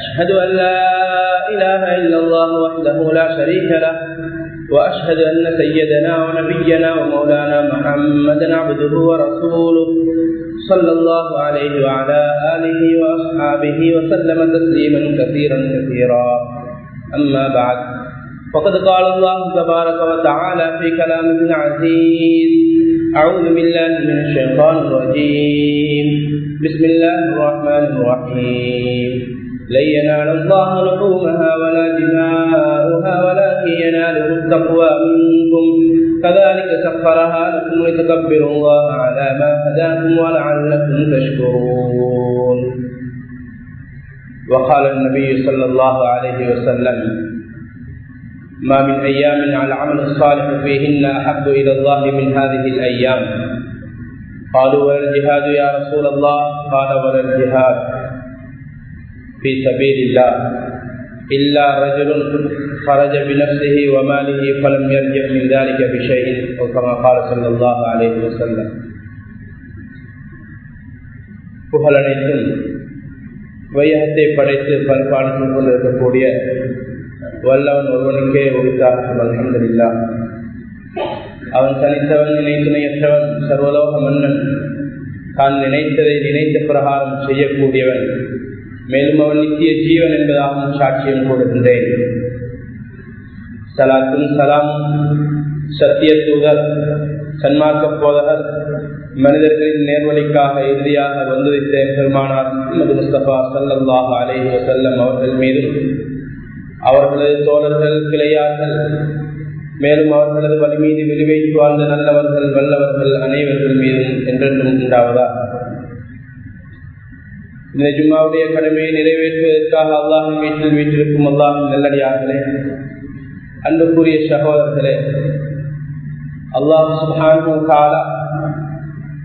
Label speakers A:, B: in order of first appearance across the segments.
A: أشهد أن لا إله إلا الله وحده لا شريك له وأشهد أن سيدنا ونبينا ومولانا محمدا عبده ورسوله صلى الله عليه وعلى آله وأصحابه وسلم تسليما كثيرا كثيرا. أما بعد فقد قال الله تبارك وتعالى في كلامه العزيز أعوذ بالله من الشيطان الرجيم. بسم الله الرحمن الرحيم. لن ينال الله لحومها ولا دماؤها ولكن يناله التقوى منكم. كذلك سخرها لكم لتكبروا الله على ما هداكم ولعلكم تشكرون. وقال النبي صلى الله عليه وسلم ما من أيام على العمل الصالح فيهن أحب إلى الله من هذه الأيام. قالوا ولا الجهاد يا رسول الله. قال ولا الجهاد في سبيل الله إلا رجل خرج بنفسه وماله فلم يرجع من ذلك بشيء أو كما قال صلى الله عليه وسلم புகழனைத்தும் வையகத்தை படைத்து பரிபாலித்துக் கொண்டிருக்கக்கூடிய வல்லவன் ஒருவனுக்கே உரித்தார்கள் அலமதுல்லா அவன் தனித்தவன் நினைத்துணையற்றவன் சர்வலோக மன்னன் தான் நினைத்ததை நினைத்த பிரகாரம் செய்யக்கூடியவன் மேலும் அவன் நித்திய ஜீவன் என்பதாகவும் சாட்சியம் கொடுக்கின்றேன் சலாத்தும் சலாம் சத்திய தூதர் சன்மார்க்க போதகர் மனிதர்களின் நேர்வழிக்காக இறுதியாக வந்துவித்த பெருமானார் முகமது முஸ்தபா சல்லாஹ் அலேஹி வசல்லம் அவர்கள் மீதும் அவர்களது தோழர்கள் கிளையார்கள் மேலும் அவர்களது வழி மீது விரிவைத்து வாழ்ந்த நல்லவர்கள் வல்லவர்கள் அனைவர்கள் மீதும் என்றென்றும் உண்டாவதா? இந்த ஜும்மாவுடைய கடமையை நிறைவேற்றுவதற்காக அல்லாஹ் வீட்டில் வீட்டிற்கும் அல்லாஹின் நல்லடியார்களே அன்புக்குரிய சகோதரர்களே அல்லாஹ் சுபானு காலா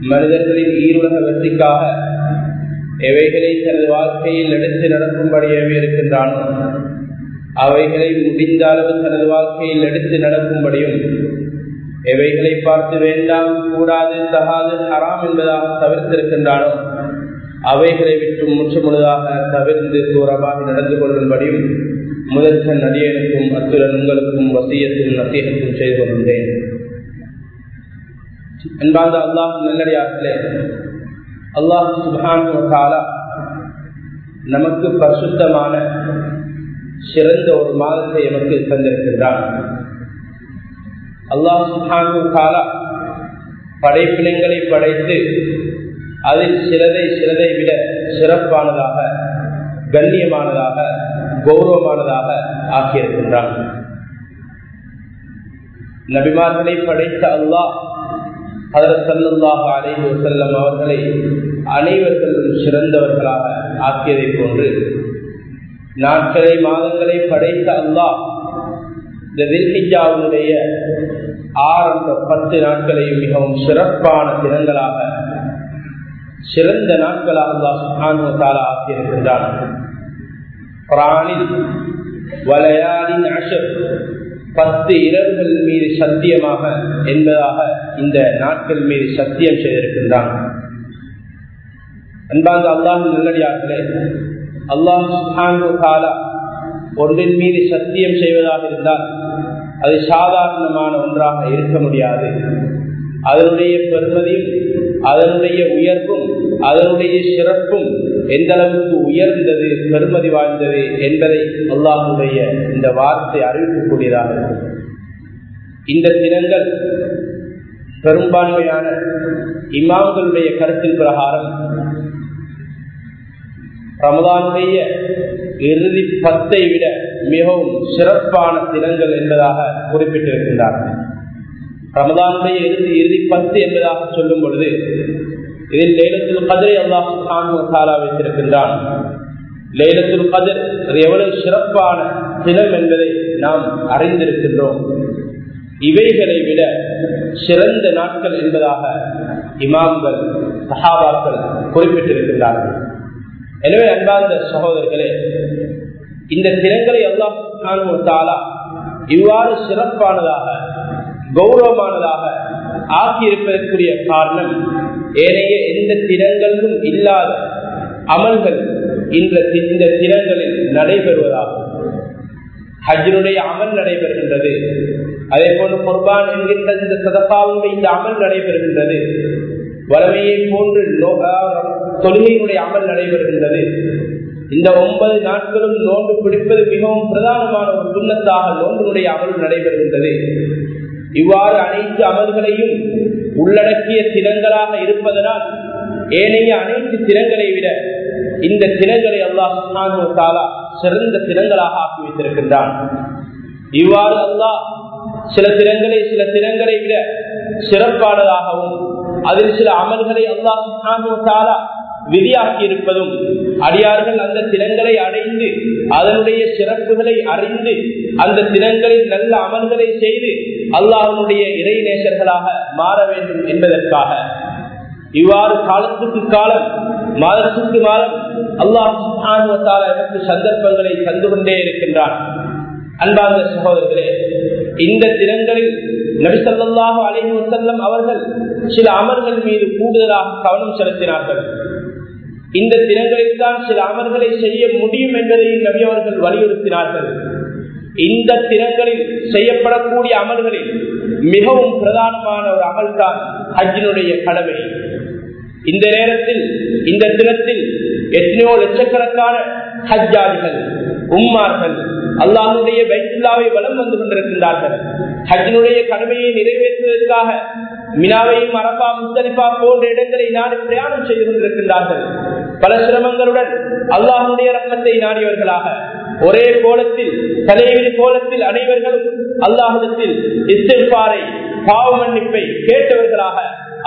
A: மனிதர்களின் ஈருலக வெற்றிக்காக எவைகளை தனது வாழ்க்கையில் எடுத்து நடக்கும்படியவே இருக்கின்றானோ அவைகளை முடிந்த அளவு தனது வாழ்க்கையில் எடுத்து நடக்கும்படியும் எவைகளை பார்த்து வேண்டாம் கூடாது தகாது ஹராம் என்பதாக தவிர்த்திருக்கின்றானோ அவைகளை விட்டு முற்று முழுதாக தவிர்த்து தூரமாக நடந்து கொள்ளும்படியும் முதற்கண் நடிகனுக்கும் அத்துடன் உங்களுக்கும் வசியத்தும் நசீகத்தும் செய்து கொள்கின்றேன். அன்பார்ந்த அல்லாஹ் நல்லடியார்களே அல்லாஹ் சுபான் நமக்கு பரிசுத்தமான சிறந்த ஒரு மாதத்தை எமக்கு தந்திருக்கின்றான். அல்லாஹ் சுபான் காலா படைப்பினங்களை படைத்து அதில் சிலதை சிலதை விட சிறப்பானதாக கண்ணியமானதாக கௌரவமானதாக ஆக்கியிருக்கின்றான். நபிமார்களை படைத்த அல்லாஹ் அதற்கல்லாக சல்லாஹ் செல்லும் அவர்களை அனைவர்களும் சிறந்தவர்களாக ஆக்கியதை போன்று நாட்களை மாதங்களை படைத்த அல்லாஹ் இந்த தில்ஹிஜாவுடைய ஆரம்ப பத்து நாட்களையும் மிகவும் சிறப்பான தினங்களாக சிறந்த நாட்களாக அல்லாஹ் சுஹானுவத்தால ஆக்கியிருக்கின்றான் பிராணில் வளையாளின் அஷர் பத்து இரவுகள் மீது சத்தியமாக என்பதாக இந்த நாட்கள் மீது சத்தியம் செய்திருக்கின்றான். அன்பாங்க அல்லாஹ் நல்லடியார்களே அல்லாஹ் ஒன்றின் மீது சத்தியம் செய்வதாக இருந்தால் அது சாதாரணமான ஒன்றாக இருக்க முடியாது. அதனுடைய பெருமதியும் அதனுடைய உயர்வும் அதனுடைய சிறப்பும் எந்த அளவுக்கு உயர்ந்தது பெருமதி வாழ்ந்தது என்பதை அல்லாஹுடைய இந்த வார்த்தை அறிவிக்கக்கூடியதாக இருக்கும். இந்த தினங்கள் பெரும்பான்மையான இமாம்களுடைய கருத்தின் பிரகாரம் ரமதானுடைய இறுதி பத்தை விட மிகவும் சிறப்பான தினங்கள் என்பதாக குறிப்பிட்டிருக்கின்றார்கள். ரமதானுடைய இறுதி இறுதி பத்து என்பதாக சொல்லும் பொழுது இதில் லேலத்தில் கதிரை அல்லாஹ் வைத்திருக்கின்றான். லேலத்தில் கதிர் அது எவ்வளவு சிறப்பான தினம் என்பதை நாம் அறிந்திருக்கின்றோம். இவைகளை விட சிறந்த நாட்கள் என்பதாக இமாம்கள் சஹாபாக்கள் குறிப்பிட்டிருக்கின்றார்கள். எனவே அன்பார்ந்த சகோதரர்களே இந்த தினங்களை எல்லாம் இவ்வாறு சிறப்பானதாக கௌரவமானதாக ஆக்கியிருப்பதற்குரிய காரணம் ஏனைய எந்த திறங்களும் இல்லாத அமல்கள் இந்த இந்த திறங்களில் நடைபெறுவதாகும். ஹஜ்ஜினுடைய அமல் நடைபெறுகின்றது. அதே போன்று குர்பான் என்கின்ற இந்த சதப்பாவுடைய இந்த அமல் நடைபெறுகின்றது. வறுமையை போன்று தொழுகையினுடைய அமல் நடைபெறுகின்றது. இந்த ஒன்பது நாட்களும் நோன்பு பிடிப்பது மிகவும் பிரதானமான ஒரு துண்ணத்தாக நோன்பினுடைய அமல் நடைபெறுகின்றது. இவ்வாறு அனைத்து அமல்களையும் உள்ளடக்கிய திறங்களாக இருப்பதனால் ஏனைய அனைத்து திறங்களை விட இந்த திறங்களை அல்லாஹ் சிறந்த திறங்களாக ஆக்கி வைத்திருக்கின்றான். இவ்வாறு அல்லாஹ் சில திறங்களை சில திறங்களை விட சிறப்பானதாகவும் அதில் சில அமல்களை அல்லாஹ் விதியாக்கி இருப்பதும் அடியார்கள் அந்த தினங்களை அடைந்து அதனுடைய சிறப்புகளை அறிந்து அந்த தினங்களில் நல்ல அமல்களை செய்து அல்லாஹனுடைய இறை நேசர்களாக மாற வேண்டும் என்பதற்காக. இவ்வாறு காலத்துக்கு காலம் மாதத்துக்கு மாதம் அல்லாஹ் எனக்கு சந்தர்ப்பங்களை தந்து கொண்டே இருக்கின்றான். அன்பார்ந்த சகோதரர்களே இந்த தினங்களில் நபிசல்லாஹு அலைஹி வசல்லம் அவர்கள் சில அமர்கள் மீது கூடுதலாக கவனம் செலுத்தினார்கள். இந்த தினங்களில்தான் சில அமர்களை செய்ய முடியும் என்பதை நபி அவர்கள் வலியுறுத்தினார்கள். இந்த தினங்களில் செய்யப்படக்கூடிய அமல்களில் மிகவும் பிரதானமான ஒரு அமல் தான் ஹஜ்ஜினுடைய கடமை. இந்த நேரத்தில் இந்த தினத்தில் எத்தனையோ லட்சக்கணக்கான ஹஜ்ஜாதிகள் உம்மார்கள் அல்லாஹுடைய பைத்துல்லாவை வலம் வந்து கொண்டிருக்கின்றார்கள். ஹஜ்ஜினுடைய கடமையை நிறைவேற்றுவதற்காக மினாவையும் அரபா முத்தலிபா போன்ற இடங்களை நாடி பிரயாணம் செய்து கொண்டிருக்கின்றார்கள். பல சிரமங்களுடன் அல்லாஹுடைய ரத்தத்தை நாடியவர்களாக. ஒரே கோலத்தில் தலைவிரி கோலத்தில் அனைவர்களும் அல்லாஹிடத்தில் இஸ்தில்பாரை பாவ மன்னிப்பை கேட்டவர்களாக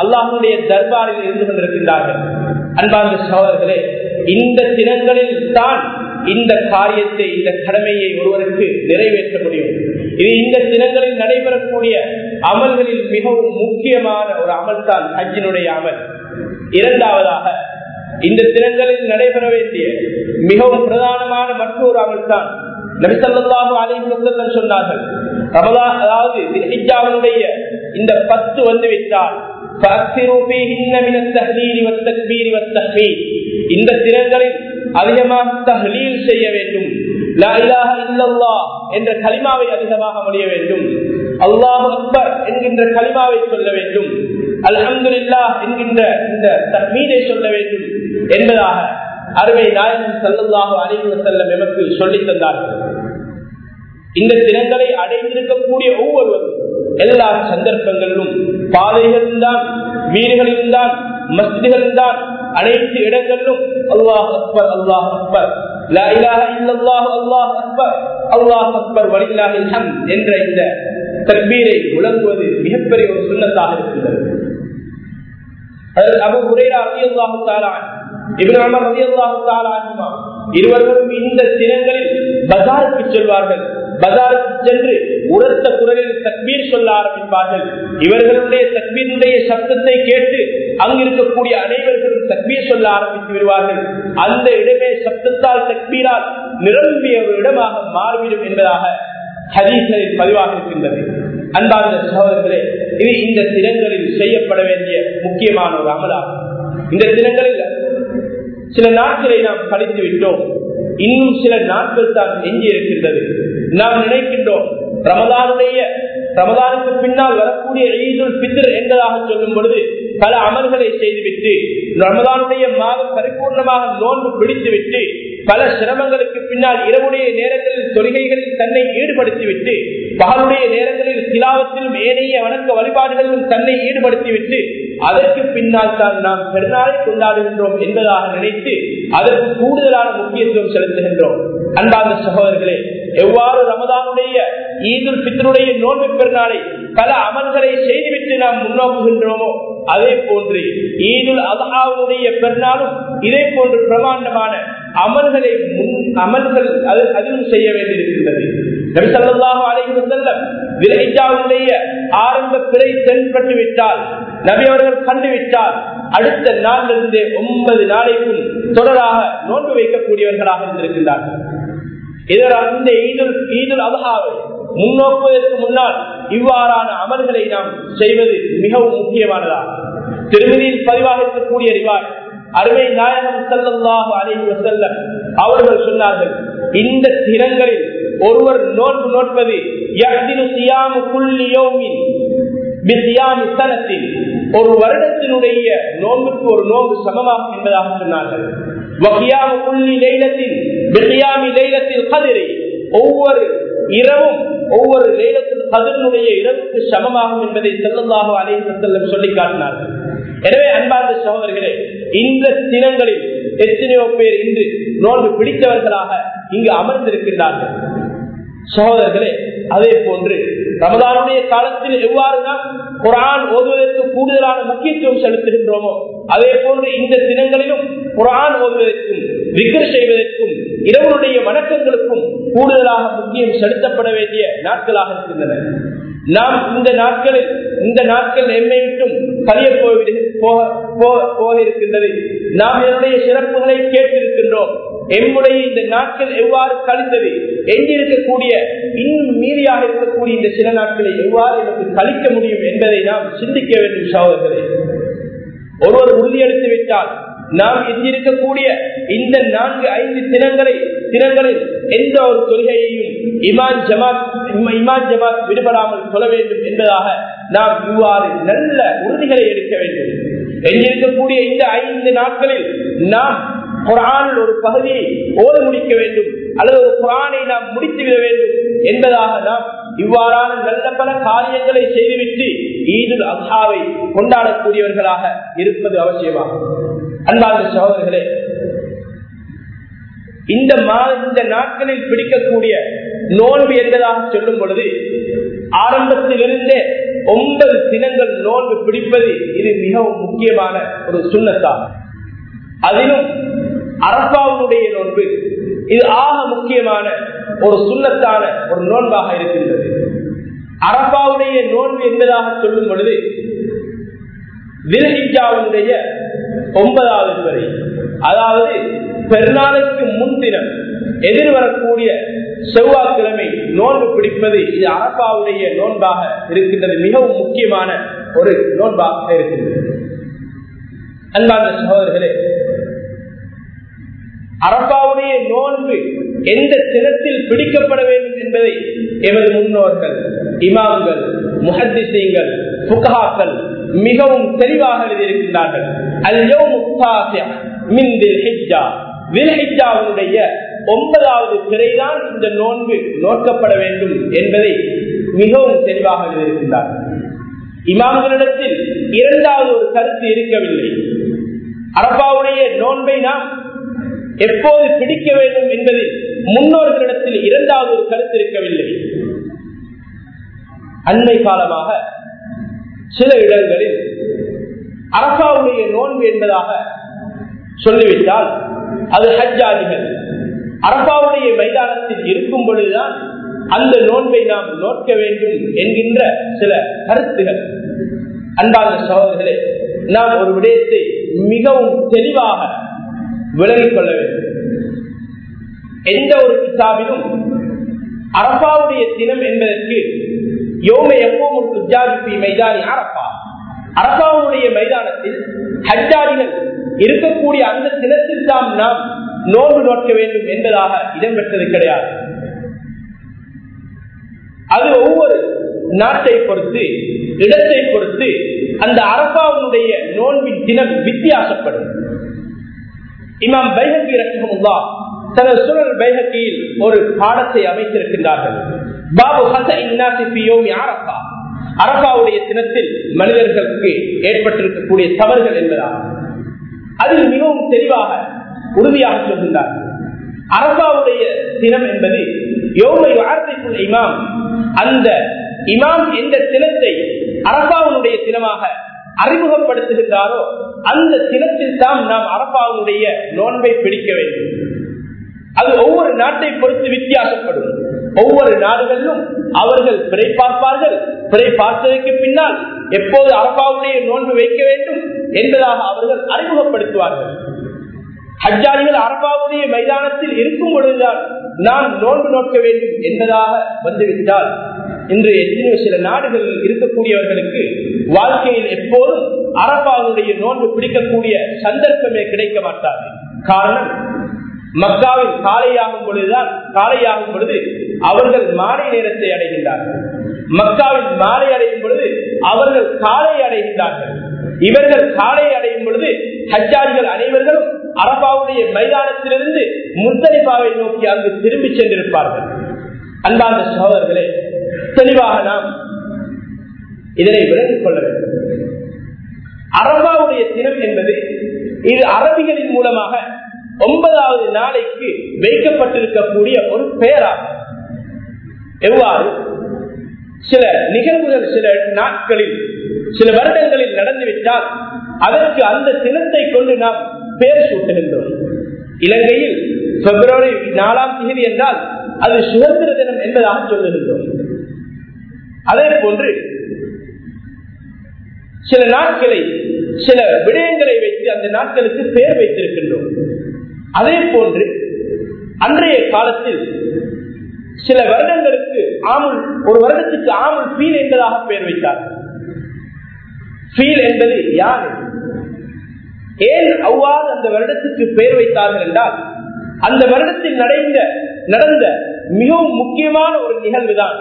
A: அல்லாஹுடைய தர்பாரில் இருந்து கொண்டிருக்கின்றார்கள். அன்பார்ந்த சகோதரர்களே இந்த தினங்களில் தான் இந்த காரியத்தை இந்த கடமையை ஒருவருக்கு நிறைவேற்ற முடியும். இது இந்த தினங்களில் நடைபெறக்கூடிய அமல்களில் மிகவும் முக்கியமான ஒரு அமல் தான் ஹஜ்ஜினுடைய அமல். இரண்டாவதாக இந்த தினங்களில் நடைபெற வேண்டிய மிகவும் பிரதானமான மற்றொரு அமல் தான் நபிசல்லாஹு அலைவசல்லம் சொன்னார்கள். அதாவது இந்த பத்து வந்து விட்டால் இந்த தினங்களில் அதிகமாக தஹ்லீல் செய்ய வேண்டும். என்ற கலிமாவை அதிகமாக முடிய வேண்டும். அல்லாஹ் அக்பர் என்கின்ற கலிமாவை சொல்ல வேண்டும். அல்ஹம்துல்லா என்கின்ற இந்த தஹ்மீதை சொல்ல வேண்டும் என்பதாக அருமை நாயகன் சல்லாஹு அலைவு செல்லம் எமக்கு சொல்லித் தந்தார்கள். இந்த தினங்களை அடைந்திருக்கக்கூடிய ஒவ்வொருவரும் எல்லா சந்தர்ப்பங்களிலும் பாதைகளிலும் தான் வீடுகளிலும் தான் மஸ்திகளிலும் தான் அனைத்து இடங்களிலும் அல்லாஹ் அக்பர். அல்லாஹ் அக்பர் என்ற இந்த தக்பீரை முழங்குவது மிகப்பெரிய ஒரு சுண்ணத்தாக இருக்கின்றது. அபு இருவர்களும் இந்த தினங்களில் பஜாருக்கு செல்வார்கள். பஜாருக்கு சென்று உரத்த குரலில் தக்மீர் சொல்ல ஆரம்பிப்பார்கள். இவர்களுடைய தக்மீருடைய சப்தத்தை கேட்டு அங்கிருக்கக்கூடிய அனைவர்களும் தக்மீர் சொல்ல ஆரம்பித்து விடுவார்கள். அந்த இடமே சப்தத்தால் தக்பீரால் நிரம்பிய ஒரு இடமாக மாறிவிடும் என்பதாக ஹரீசரில் பதிவாக இருக்கின்றது. அன்பார்ந்த சகோதரர்களே இது இந்த தினங்களில் செய்யப்பட வேண்டிய முக்கியமான ஒரு அமலாகும். இந்த தினங்களில் சில நாட்களை நாம் கழித்து விட்டோம். இன்னும் சில நாட்கள் தான் எஞ்சி இருக்கின்றது நாம் நினைக்கின்றோம் ரமதானுடைய ரமதானுக்கு பின்னால் வரக்கூடிய ஈதுல் பித்ர் என்பதாக சொல்லும் பொழுது பல அமல்களை செய்துவிட்டு ரமதானுடைய மாதம் பரிபூர்ணமாக நோன்பு பிடித்துவிட்டு பல சிரமங்களுக்கு பின்னால் இரவுடைய நேரங்களில் தொழுகைகளில் தன்னை ஈடுபடுத்திவிட்டு பகலுடைய நேரங்களில் சிலாவத்திலும் ஏனைய வணக்க வழிபாடுகளிலும் தன்னை ஈடுபடுத்திவிட்டு அதற்கு பின்னால் தான் நாம் பெருநாளை கொண்டாடுகின்றோம் என்பதாக நினைத்து அதற்கு கூடுதலான முக்கியத்துவம் செலுத்துகின்றோம். அன்பார்ந்த சகோதரர்களே எவ்வாறு ரமதானுடைய ஈதுல் பித்தருடைய நோன்பு பெருநாளை பல அமல்களை செய்துவிட்டு நாம் முன்னோக்குகின்றோமோ அதே போன்று ஈதுல் அதாவுடைய பெருநாளும் இதே போன்று பிரமாண்டமான அமல்களை முன் அமல்கள் அதிலும் செய்ய வேண்டியிருக்கின்றது. நபிசல்லாஹு அலைஹி வஸல்லம் ஆரம்ப பிறை தென்பட்டு விட்டால் நபி அவர்கள் கண்டுவிட்டார் அடுத்த நாளிலிருந்து ஒன்பது நாளைக்கும் தொடராக நோன்பு வைக்கக்கூடியவர்களாக இருந்திருக்கின்றார்கள். இதர் அந்த ஈதுல் ஈதுல் அபஹாவை முன்னோக்குவதற்கு முன்னால் இவ்வாறான அமல்களை நாம் செய்வது மிகவும் முக்கியமானதாகும் திருமதியில் பதிவாக இருக்கக்கூடிய ரிவாய் அருமை நாயகம் செல்லல்லாக அலைஹி செல்ல அவர்கள் சொன்னார்கள் இந்த தினங்களில் ஒருவர் நோன்பு நோட்பது ஒரு வருடத்தினுடைய நோன்புக்கு ஒரு நோன்பு சமமாகும் என்பதாக சொன்னார்கள். ஒவ்வொரு இரவும் ஒவ்வொரு லேலத்தில் கதிரனுடைய இரவுக்கு சமமாகும் என்பதை செல்லதாக அனைத்து சொல்லி காட்டினார்கள். எனவே அன்பார்ந்த சகோதரர்களே இந்த தினங்களில் எத்தனையோ பேர் இன்று நோன்பு பிடித்தவர்களாக இங்கு அமர்ந்திருக்கின்றார்கள். சகோதரர்களே அதே போன்று ரமதானுடைய காலத்தில் எவ்வாறுதான் குரான் ஓதுவதற்கு கூடுதலான முக்கியத்துவம் செலுத்துகின்றோமோ அதே போன்று இந்த தினங்களிலும் குரான் ஓதுவதற்கும் விக்கர் செய்வதற்கும் இரவனுடைய வணக்கங்களுக்கும் கூடுதலாக முக்கியம் செலுத்தப்பட வேண்டிய நாட்களாக இருக்கின்றன. நாம் இந்த நாட்களில் இந்த நாட்கள் எம்மை விட்டும் கலிய போக இருக்கின்றது நாம் என்னுடைய சிறப்புகளை கேட்டிருக்கின்றோம். எம்முடைய இந்த நாட்கள் எவ்வாறு கழித்தது? எங்கிருக்கக்கூடிய இன்னும் மீதியாக இருக்கக்கூடிய இந்த சில நாட்களை எவ்வாறு எனக்கு கழிக்க முடியும் என்பதை நாம் சிந்திக்க வேண்டும் சகோதரர்களே. ஒருவர் உறுதியெடுத்து விட்டால் நாம் எஞ்சிருக்கக்கூடிய இந்த நான்கு ஐந்து தினங்களை தினங்களில் எந்த ஒரு தொழுகையையும் இமான் ஜமாத் இமான் ஜமாத் விடுபடாமல் சொல்ல வேண்டும் என்பதாக நாம் இவ்வாறு நல்ல உறுதிகளை எடுக்க வேண்டும். எஞ்சிருக்கக்கூடிய இந்த ஐந்து நாட்களில் நாம் குரானில் ஒரு பகுதியை ஓத முடிக்க வேண்டும் அல்லது ஒரு குரானை நாம் முடித்துவிட வேண்டும் என்பதாக நாம் இவ்வாறான நல்ல பல காரியங்களை செய்துவிட்டு ஈதுல் அசாவை கொண்டாடக்கூடியவர்களாக இருப்பது அவசியமாகும். அன்பார்ந்த சகோதரர்களே இந்த இந்த நாட்களில் பிடிக்கக்கூடிய நோன்பு என்பதாக சொல்லும் பொழுது ஆரம்பத்திலிருந்தே ஒன்பது தினங்கள் நோன்பு பிடிப்பது இது மிகவும் முக்கியமான ஒரு சுண்ணத்தாகும். அதிலும் அரசாவுடைய நோன்பு இது ஆக முக்கியமான ஒரு சுண்ணத்தான ஒரு நோன்பாக இருக்கின்றது. அரபாவுடைய நோன்பு என்பதாக சொல்லும் பொழுது விருதிஜாவுடைய ஒன்பதாவது வரை அதாவது பெருநாளுக்கு முன்தினம் எதிர்வரக்கூடிய செவ்வாய்க்கிழமை நோன்பு பிடிப்பது இது அரப்பாவுடைய நோன்பாக இருக்கின்றது. மிகவும் முக்கியமான ஒரு நோன்பாக இருக்கின்றது. அன்பான சகோதரர்களே அரப்பாவுடைய நோன்பு எந்த தினத்தில் பிடிக்கப்பட வேண்டும் என்பதை எமது முன்னோர்கள் இமாம்கள் முஹத்திசீங்கள் புகாக்கள் மிகவும் தெளிவாக எழுதியிருக்கின்றார்கள். வில்ஹிஜாவுடைய ஒன்பதாவது பிறைதான் இந்த நோன்பு நோக்கப்பட வேண்டும் என்பதை மிகவும் தெளிவாக எழுதியிருக்கின்றார்கள் இமாம்களிடத்தில் இரண்டாவது ஒரு கருத்து இருக்கவில்லை. அரபாவுடைய நோன்பை நாம் எப்போது பிடிக்க வேண்டும் என்பதில் முன்னோர்களிடத்தில் இரண்டாவது ஒரு கருத்து இருக்கவில்லை. அண்மை காலமாக சில இடங்களில் அரசாவுடைய நோன்பு என்பதாக சொல்லிவிட்டால் அது ஹஜ்ஜாதிகள். அரசாவுடைய மைதானத்தில் இருக்கும் பொழுதுதான் அந்த நோன்பை நாம் நோக்க வேண்டும் என்கின்ற சில கருத்துகள். அன்பான சகோதரர்களே நாம் ஒரு விடயத்தை மிகவும் தெளிவாக விலகிக் கொள்ள வேண்டும். எந்த ஒரு கிதாபிலும் அரபாவுடைய தினம் என்பதற்கு யோமை எப்பவும் குஜாபி மைதானி அரப்பா அரபாவுடைய மைதானத்தில் ஹஜ்ஜாரிகள் இருக்கக்கூடிய அந்த தினத்தில் தான் நாம் நோன்பு நோக்க வேண்டும் என்பதாக இடம்பெற்றது கிடையாது. அது ஒவ்வொரு நாட்டை பொறுத்து இடத்தை பொறுத்து அந்த அரபாவுடைய நோன்பின் தினம் வித்தியாசப்படும். இமாம் பைஹக்கி ரஹமுல்லா தனது சுழல் பைஹக்கியில் ஒரு பாடத்தை அமைத்திருக்கின்றார்கள். பாபு அரபா அரபாவுடைய தினத்தில் மனிதர்களுக்கு ஏற்பட்டிருக்கக்கூடிய தவறுகள் என்பதாகும். அதில் மிகவும் தெளிவாக உறுதியாக சொல்கின்றார். அரபாவுடைய தினம் என்பது யோமை வார்த்தைக்குள் இமாம். அந்த இமாம் எந்த தினத்தை அரபாவுடைய தினமாக அறிமுகப்படுத்துகின்றாரோ அந்த தினத்தில் தான் நாம் அரபாவுடைய நோன்பை பிடிக்க வேண்டும். அது ஒவ்வொரு நாட்டை பொறுத்து வித்தியாசப்படும். ஒவ்வொரு நாடுகளிலும் அவர்கள் பிறை பார்ப்பார்கள். பிறை பார்த்ததற்கு பின்னால் எப்போது அரபாவுடைய நோன்பு வைக்க வேண்டும் என்பதாக அவர்கள் அறிமுகப்படுத்துவார்கள். ஹஜ்ஜாரிகள் அரபாவுடைய மைதானத்தில் இருக்கும் பொழுதுதான் நான் நோன்பு நோக்க வேண்டும் என்பதாக வந்துவிட்டால் இன்று எத்தனையோ சில நாடுகளில் இருக்கக்கூடியவர்களுக்கு வாழ்க்கையில் எப்போதும் அரபாவுடைய நோன்பு பிடிக்கக்கூடிய சந்தர்ப்பமே கிடைக்க மாட்டார்கள் காரணம் மக்காவில் காலையாகும் பொழுதுதான் காலையாகும் பொழுது அவர்கள் மாலை நேரத்தை அடைகின்றார்கள். மக்காவில் மாலை அடையும் பொழுது அவர்கள் காலை அடைகின்றார்கள். இவர்கள் காலை அடையும் பொழுது ஹஜ்ஜாரிகள் அனைவர்களும் அரபாவுடைய மைதானத்திலிருந்து முத்தலிபாவை நோக்கி அங்கு திரும்பி சென்றிருப்பார்கள். அன்பார்ந்த சகோதரர்களே தெளிவாக நாம் இதனை விளங்கிக் கொள்ள வேண்டும். அரபாவுடைய தினம் என்பது இது அரபிகளின் மூலமாக ஒன்பதாவது நாளைக்கு வைக்கப்பட்டிருக்கக்கூடிய ஒரு பெயராகும். எவ்வாறு? சில நிகழ்வுகள் சில நாட்களில் சில வருடங்களில் நடந்துவிட்டால் அதற்கு அந்த தினத்தை கொண்டு நாம் பேர் சூட்டிருந்தோம் இலங்கையில் பிப்ரவரி நாலாம் தேதி என்றால் அது சுதந்திர தினம் என்பதாக சொல்லியிருந்தோம் அதே போன்று சில நாட்களை சில விடயங்களை வைத்து அந்த நாட்களுக்கு பெயர் வைத்திருக்கின்றோம். அதே போன்று அன்றைய காலத்தில் சில வருடங்களுக்கு ஆமுல் ஒரு வருடத்துக்கு ஆமுல் ஃபீல் என்பதாக பெயர் வைத்தார். ஃபீல் என்பது யார்? ஏன் அவ்வாறு அந்த வருடத்துக்கு பெயர் வைத்தார்கள் என்றால் அந்த வருடத்தில் நடந்த நடந்த மிகவும் முக்கியமான ஒரு நிகழ்வுதான்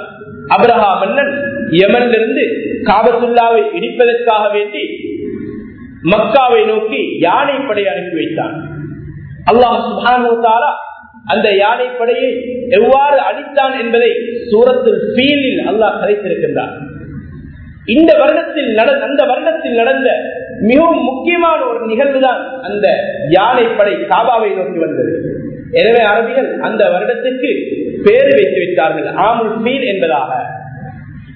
A: அபரஹா மன்னன் யமனிலிருந்து காபத்துல்லாவை இடிப்பதற்காக வேண்டி மக்காவை நோக்கி யானை படை அனுப்பி வைத்தான். அல்லாஹ் சுபானுத்தாரா அந்த யானை படையை எவ்வாறு அடித்தான் என்பதை சூரத்தில் ஃபீலில் அல்லாஹ் கதைத்திருக்கின்றார் இந்த வருடத்தில் நடந்த அந்த வருடத்தில் நடந்த மிகவும் முக்கியமான ஒரு நிகழ்வுதான் அந்த யானை படை காபாவை நோக்கி வந்தது. எனவே அரபிகள் அந்த வருடத்துக்கு பேர் வைத்து விட்டார்கள் ஆமுல் ஃபீல் என்பதாக.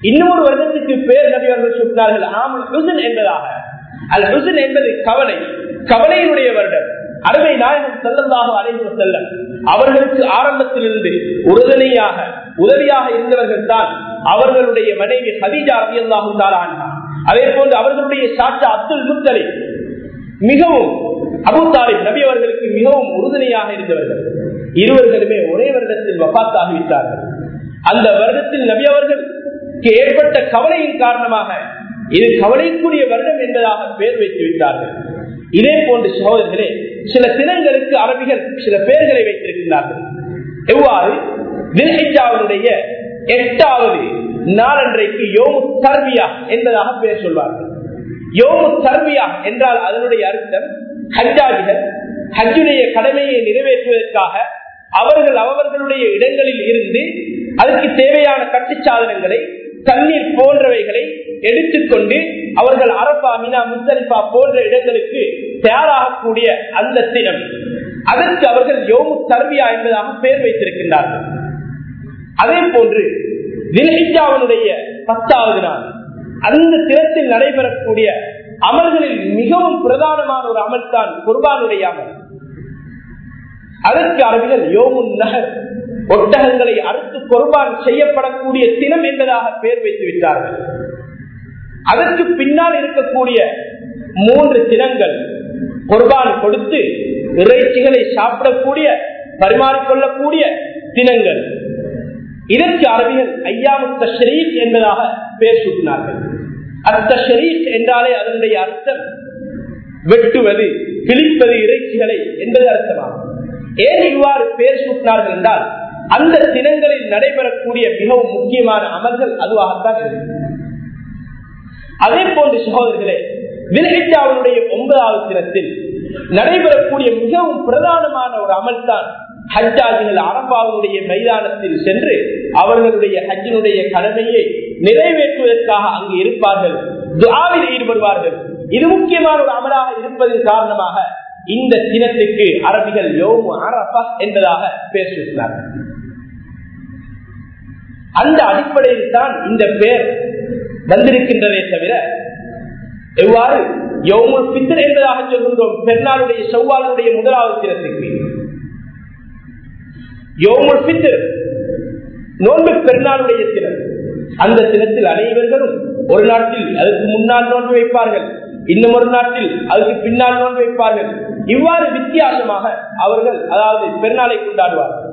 A: இன்னொரு வருடத்துக்கு பேர் நபியவர்கள் சொன்னார்கள் ஆமுல் ஹுசன் என்பதாக. அல் ஹுசன் என்பது கவலை கவலையினுடைய வருடம். அருமை நாயகம் செல்லந்தாக அழைத்து செல்லம் அவர்களுக்கு ஆரம்பத்திலிருந்து உறுதுணையாக உதவியாக இருந்தவர்கள் தான் அவர்களுடைய மனைவி ஹதீஜா ரவியல்லாஹும் தாரானா அதே போன்று அவர்களுடைய சாட்சா அப்துல் முத்தலி மிகவும் அபு தாலிப் நபி அவர்களுக்கு மிகவும் உறுதுணையாக இருந்தவர்கள். இருவர்களுமே ஒரே வருடத்தில் வபாத்தாகிவிட்டார்கள் அந்த வருடத்தில் நபி அவர்களுக்கு ஏற்பட்ட கவலையின் காரணமாக இது கவலைக்குரிய வருடம் என்பதாக பெயர் வைத்து விட்டார்கள். இதே போன்ற சகோதரர்களே சில தினங்களுக்கு அரபிகள் சில பெயர்களை வைத்திருக்கிறார்கள் எவ்வாறு? தில்ஹிஜாவுடைய எட்டாவது நாளன்றைக்கு யோமு கர்மியா என்பதாக பெயர் சொல்வார்கள். யோமு தர்பியா என்றால் அதனுடைய அர்த்தம் ஹஜ்ஜாஜிகள் ஹஜ்ஜுடைய கடமையை நிறைவேற்றுவதற்காக அவர்கள் அவர்களுடைய இடங்களில் இருந்து அதற்கு தேவையான கட்டுச்சாதனங்களை தண்ணீர் போன்றவைகளை எடுத்துக்கொண்டு அவர்கள் அரபா மினா முத்தலிபா போன்ற இடங்களுக்கு தயாராகக்கூடிய அந்த தினம். அதற்கு அவர்கள் யோமு தர்வியா என்பதாக பெயர் வைத்திருக்கின்றார்கள். அதே போன்று தில்ஹிஜாவனுடைய பத்தாவது நாள். அந்த தினத்தில் நடைபெறக்கூடிய அமல்களில் மிகவும் பிரதானமான ஒரு அமல் தான் குர்பானுடைய அமல். அதற்கு அரபிகள் யோமுன் நகர் ஒட்டகங்களை அறுத்து குர்பான் செய்யப்படக்கூடிய தினம் என்பதாக பெயர் வைத்து விட்டார்கள். அதற்கு பின்னால் இருக்கக்கூடிய மூன்று தினங்கள் குர்பான் கொடுத்து இறைச்சிகளை சாப்பிடக்கூடிய பரிமாறிக்கொள்ளக்கூடிய தினங்கள். இதற்கு அரபிகள் ஐயாமுத்த ஷரீப் என்பதாக பெயர் சூட்டினார்கள். அந்த ஷரீக் என்றாலே அதனுடைய அர்த்தம் வெட்டுவது கிழிப்பது இறைச்சிகளை என்பது அர்த்தமாகும். ஏன் இவ்வாறு பேர் சூட்டினார்கள் என்றால் அந்த தினங்களில் நடைபெறக்கூடிய மிகவும் முக்கியமான அமல்கள் அதுவாகத்தான் இருக்கு. அதே போன்று சகோதரர்களே விலகிச்சாவுடைய ஒன்பதாவது தினத்தில் நடைபெறக்கூடிய மிகவும் பிரதானமான ஒரு அமல் தான் ஹஜ்ஜாஜிகள் அரபாவுடைய மைதானத்தில் சென்று அவர்களுடைய ஹஜ்ஜினுடைய கடமையை நிறைவேற்றுவதற்காக அங்கு இருப்பார்கள் துவாவில் ஈடுபடுவார்கள். இது முக்கியமான ஒரு அமலாக இருப்பதன் காரணமாக இந்த தினத்துக்கு அரபிகள் யோமு அரபா என்பதாக பேர் அந்த அடிப்படையில் தான் இந்த பேர் வந்திருக்கின்றதே தவிர எவ்வாறு யோமுல் பித்தர் என்பதாக சொல்கின்றோம் பெருநாளுடைய செவ்வாளுடைய முதலாவது தினத்துக்கு. யோமுல் பித்தர் நோன்பு பெருநாளுடைய தினம். அந்த தினத்தில் அனைவர்களும் ஒரு நாட்டில் அதுக்கு முன்னால் நோன்பு வைப்பார்கள். இன்னும் ஒரு நாட்டில் அதுக்கு பின்னால் நோன்பு வைப்பார்கள். இவ்வாறு வித்தியாசமாக அவர்கள் அதாவது பெருநாளை கொண்டாடுவார்கள்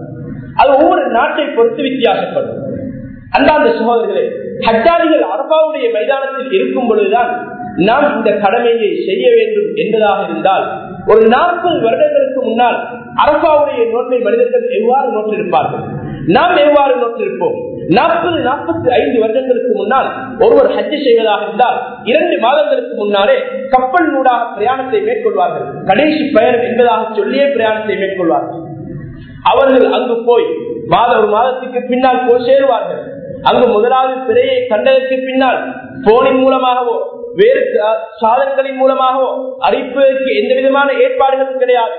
A: அது ஒவ்வொரு நாட்டை பொறுத்து வித்தியாசப்படும். அந்தாந்த சகோதரர்களே ஹஜ்ஜாரிகள் அரபாவுடைய மைதானத்தில் இருக்கும் பொழுதுதான் நாம் இந்த கடமையை செய்ய வேண்டும் என்பதாக இருந்தால் ஒரு நாற்பது வருடங்களுக்கு முன்னால் அரபாவுடைய நோட்டை மனிதர்கள் எவ்வாறு நோற்றிருப்பார்கள்? நாம் எவ்வாறு நோற்றிருப்போம்? நாற்பது நாற்பத்தி ஐந்து வருடங்களுக்கு முன்னால் ஒருவர் ஹஜ்ஜு செய்வதாக இருந்தால் இரண்டு மாதங்களுக்கு முன்னாலே கப்பல் நூடாக பிரயாணத்தை மேற்கொள்வார்கள். கடைசி பயணம் என்பதாக சொல்லியே பிரயாணத்தை மேற்கொள்வார்கள். அவர்கள் அங்கு போய் மாத ஒரு மாதத்துக்கு பின்னால் போய் சேருவார்கள். அங்கு முதலாவது பிறையை கண்டதற்கு பின்னால் போனின் மூலமாகவோ வேறு சாதனங்களின் மூலமாகவோ அறிப்பதற்கு எந்த விதமான ஏற்பாடுகளும் கிடையாது.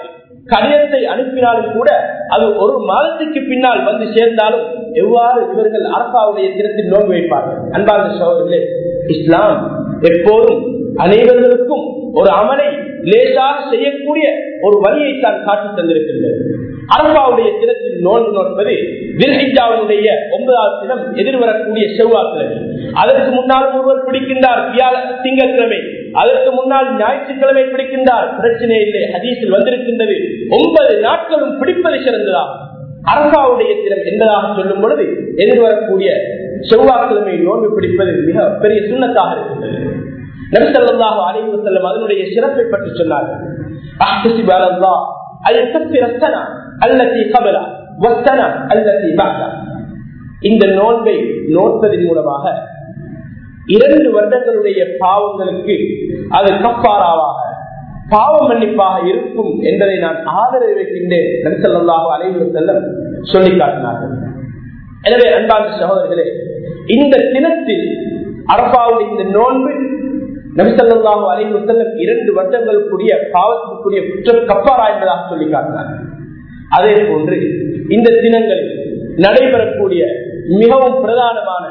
A: கடிதத்தை அனுப்பினாலும் கூட அது ஒரு மாதத்துக்கு பின்னால் வந்து சேர்ந்தாலும் எவ்வாறு இவர்கள் அரசாவுடைய தினத்தில் நோன்பு வைப்பார்கள்? அன்பார்ந்த சோதர்களே இஸ்லாம் எப்போதும் அனைவர்களுக்கும் ஒரு அமலை லேசாக செய்யக்கூடிய ஒரு வழியை தான் காட்டி தந்திருக்கின்றது. அரபாவுடைய தினத்தில் நோன்பு நோன்பது வில்ஹிஜாவுடைய ஒன்பதாவது தினம் எதிர்வரக்கூடிய செவ்வாய்க்கிழமை. அதற்கு முன்னால் ஒருவர் பிடிக்கின்றார் திங்கட்கிழமை. அதற்கு முன்னால் ஞாயிற்றுக்கிழமை பிடிக்கின்றார். பிரச்சனை இல்லை. ஹதீஸில் வந்திருக்கின்றது. ஒன்பது நாட்களும் பிடிப்பது சிறந்ததா? அரசாவுடைய தினம் என்பதாக சொல்லும் பொழுது எதிர்வரக்கூடிய செவ்வாய்க்கிழமை நோன்பு பிடிப்பது மிக பெரிய சுண்ணத்தாக இருக்கின்றது. நபிசல்லாஹு அலைவு செல்லம் அதனுடைய சிறப்பை பற்றி சொன்னார்கள். இந்த நோன்பை நோட்பதன் மூலமாக இரண்டு வருடங்களுடைய பாவங்களுக்கு அது கப்பாராவாக பாவ மன்னிப்பாக இருக்கும் என்பதை நான் ஆதரவு வைக்கின்றேன் நபிசல்லாஹு அலைவு செல்லம் சொல்லி காட்டினார்கள். எனவே அன்பான சகோதரர்களே இந்த தினத்தில் அரப்பாவுடைய இந்த நோன்பு நபிசல்லாஹு அலைவு இரண்டு வருடங்களுக்குரிய பாவத்துக்குரிய குற்றம் கப்பாரா என்பதாக சொல்லி காட்டினார்கள். அதே போன்று இந்த தினங்களில் நடைபெறக்கூடிய மிகவும் பிரதானமான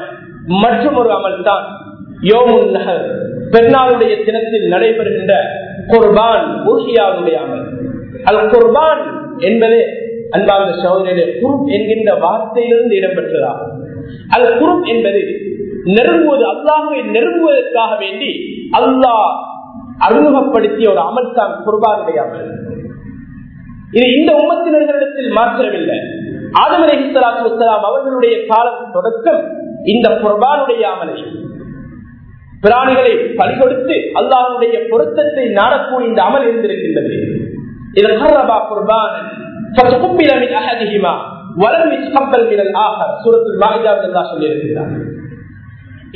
A: மற்றும் ஒரு அமல் தான் பெருநாளுடைய தினத்தில் நடைபெறுகின்ற குர்பான் ஊசியாவுடைய அமல். அல் குர்பான் என்பது அன்பார்ந்த சகோதரர்களே குருப் என்கின்ற வார்த்தையிலிருந்து இடம்பெற்றதாகும். அல் குருப் என்பது நெருங்குவது அல்லாஹுவை நெருங்குவதற்காக வேண்டி அல்லாஹ் அறிமுகப்படுத்திய ஒரு அமல் தான் குர்பானுடைய அமல். இது இந்த உமத்தினர்களிடத்தில் மாற்றவில்லை. ஆதமரை இஸ்லாத்து அவர்களுடைய காலம் தொடக்கம் இந்த குர்பானுடைய அமலை. பிராணிகளை பறிகொடுத்து அல்லாஹுடைய பொருத்தத்தை நாடக்கூடிய இந்த அமல் இருந்திருக்கின்றது.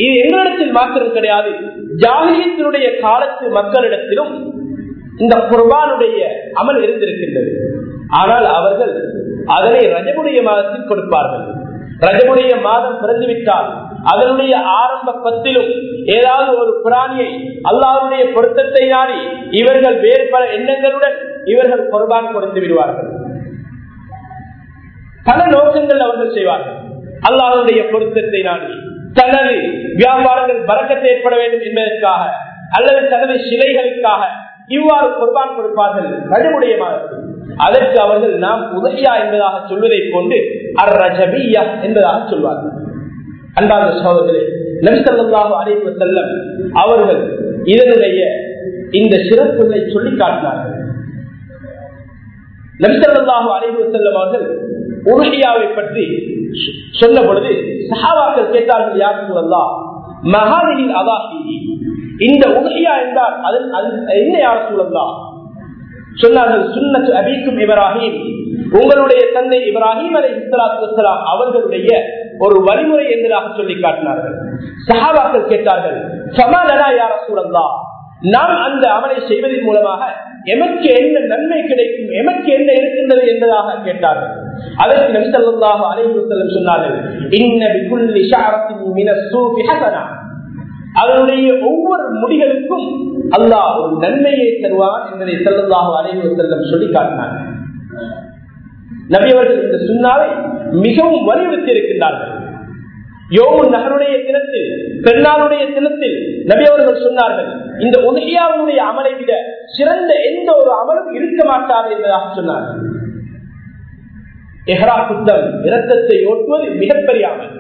A: இது எங்களிடத்தில் மாத்திரம் கிடையாது. ஜாகியத்தினுடைய காலத்து மக்களிடத்திலும் இந்த குர்பானுடைய அமல் இருந்திருக்கின்றது. ஆனால் அவர்கள் அதனை ரஜமுடைய மாதத்தில் கொடுப்பார்கள். ரஜமுடைய மாதம் பிறந்துவிட்டால் அதனுடைய ஆரம்ப பத்திலும் ஏதாவது ஒரு பிராணியை அல்லாவுடைய பொருத்தத்தை நாடி இவர்கள் வேறு பல எண்ணங்களுடன் இவர்கள் குர்பான் கொடுத்து விடுவார்கள். பல நோக்கங்கள் அவர்கள் செய்வார்கள். அல்லாவுடைய பொருத்தத்தை நாடி தனது வியாபாரங்கள் பறக்கத்தை ஏற்பட வேண்டும் என்பதற்காக அல்லது தனது சிலைகளுக்காக இவ்வாறு குர்பான் கொடுப்பார்கள். ரஜமுடைய மாதத்தில். அதற்கு அவர்கள் நாம் உதவியா என்பதாக சொல்வதை கொண்டு அர் ரஜபியா என்பதாக சொல்வார்கள். அன்பார்ந்த சகோதரர்களே நபிசல்லாஹு அழைப்பு செல்லம் அவர்கள் இதனுடைய இந்த சிறப்புகளை சொல்லி காட்டினார்கள். நபிசல்லாஹு அழைப்பு செல்லும் அவர்கள் உருளியாவை பற்றி சொன்ன பொழுது சஹாவாக்கள் கேட்டார்கள் யார் அல்லா மகானின் அதாசி இந்த உருளியா என்றால் அது என்ன யார் சொல்லலாம் சொன்னார்கள் சுன்னத்து அபிக்கும் இப்ராஹிம். உங்களுடைய தந்தை இப்ராஹிம் அலை இஸ்லாத்துலாம் அவர்களுடைய ஒரு வழிமுறை என்பதாக சொல்லி காட்டினார்கள். சஹாபாக்கள் கேட்டார்கள் சமாதனா யார சூழல்லா நாம் அந்த அமலை செய்வதன் மூலமாக எமக்கு என்ன நன்மை கிடைக்கும் எமக்கு என்ன இருக்கின்றது என்பதாக கேட்டார்கள். அதற்கு நபிசல்லாஹு அலைஹி சொன்னார்கள் அவருடைய மின ஒவ்வொரு முடிகளுக்கும் அல்லாஹ் ஒரு நன்மையை தருவான் என்பதை செல்லதாக அனைவரும் சொல்லி காட்டினார் நபியவர்கள் இந்த சுண்ணாவை மிகவும் வலியுறுத்தியிருக்கின்றார்கள். இருக்கின்றார்கள் நகருடைய தினத்தில் பெருநாளுடைய தினத்தில் நபி அவர்கள் சொன்னார்கள் இந்த உதகியாவுடைய அமலை விட சிறந்த எந்த ஒரு அமலும் இருக்க மாட்டாது என்பதாக சொன்னார்கள். எஹரா புத்தம் இரத்தத்தை ஓட்டுவது மிகப்பெரிய அமல்.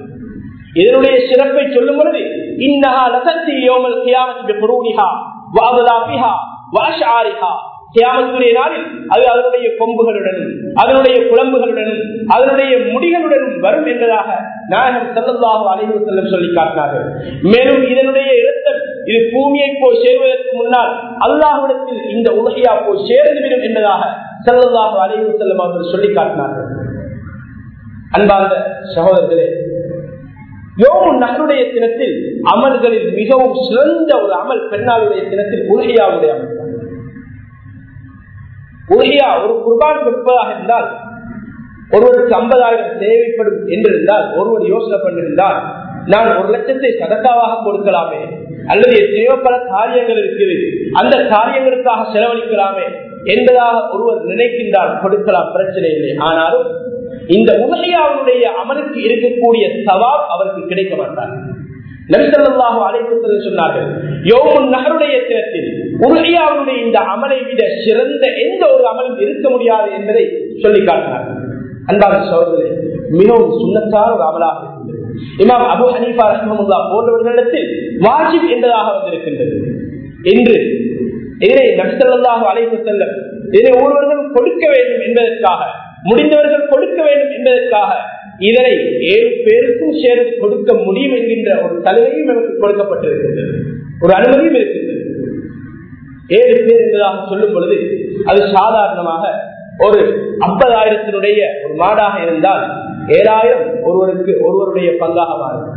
A: இதனுடைய சிறப்பை சொல்லும் பொழுது இன்னஹா லசத்தி யோமல் கியாமத்து குரூனிஹா வாவதாபிஹா வாஷாரிஹா கியாமத்துடைய நாளில் அது அதனுடைய கொம்புகளுடனும் அதனுடைய குழம்புகளுடனும் அதனுடைய முடிகளுடனும் வரும் என்பதாக நாயகம் செல்லதாக அனைவரும் செல்லும் சொல்லி காட்டினார்கள். மேலும் இதனுடைய இரத்தம் இது பூமியை போய் சேருவதற்கு முன்னால் அல்லாஹிடத்தில் இந்த உலகையா போய் சேர்ந்துவிடும் என்பதாக செல்லதாக அனைவரும் செல்லும் அவர்கள் சொல்லி காட்டினார்கள். அன்பார்ந்த சகோதரர்களே யோமும் நகருடைய தினத்தில் அமல்களில் மிகவும் சிறந்த ஒரு அமல் பெண்ணாளுடைய தினத்தில் உலகையாவுடைய அமல். தான் ஒரு குர்பான் கொடுப்பதாக இருந்தால் ஒருவருக்கு ஐம்பதாயிரம் தேவைப்படும் என்றிருந்தால் ஒருவர் யோசனை பண்ணிருந்தால் நான் ஒரு லட்சத்தை சதக்காவாக கொடுக்கலாமே அல்லது எத்தனையோ பல காரியங்கள் இருக்கிறது அந்த காரியங்களுக்காக செலவழிக்கலாமே என்பதாக ஒருவர் நினைக்கின்றால் கொடுக்கலாம் பிரச்சனை இல்லை. ஆனாலும் இந்த உலகையாவுடைய அமலுக்கு இருக்கக்கூடிய சவால் அவருக்கு கிடைக்க மாட்டார் நபிசல்லாஹு அழைப்பு சொன்னார்கள் யோமுன் நகருடைய தினத்தில் உலகையாவுடைய இந்த அமலை விட சிறந்த எந்த ஒரு அமலும் இருக்க முடியாது என்பதை சொல்லி காட்டினார்கள். அன்பான சோதனை மிகவும் சுண்ணத்தான ஒரு அமலாக இருக்கின்றது. இமாம் அபு ஹனீஃபா ரஹமுல்லா போன்றவர்களிடத்தில் வாஜிப் என்பதாக வந்திருக்கின்றது. என்று இதனை நபிசல்லாஹு அழைப்பு செல்லம் இதனை ஒருவர்கள் கொடுக்க வேண்டும் என்பதற்காக முடிந்தவர்கள் கொடுக்க வேண்டும் என்பதற்காக இதனை ஏழு பேருக்கும் சேர்த்து கொடுக்க முடியும் என்கின்ற ஒரு சலுகையும் நமக்கு கொடுக்கப்பட்டிருக்கின்றது ஒரு அனுமதியும் இருக்கின்றது. ஏழு பேர் என்பதாக சொல்லும் பொழுது அது சாதாரணமாக ஒரு ஐம்பதாயிரத்தினுடைய ஒரு மாடாக இருந்தால் ஏழாயிரம் ஒருவருக்கு ஒருவருடைய பங்காக மாறும்.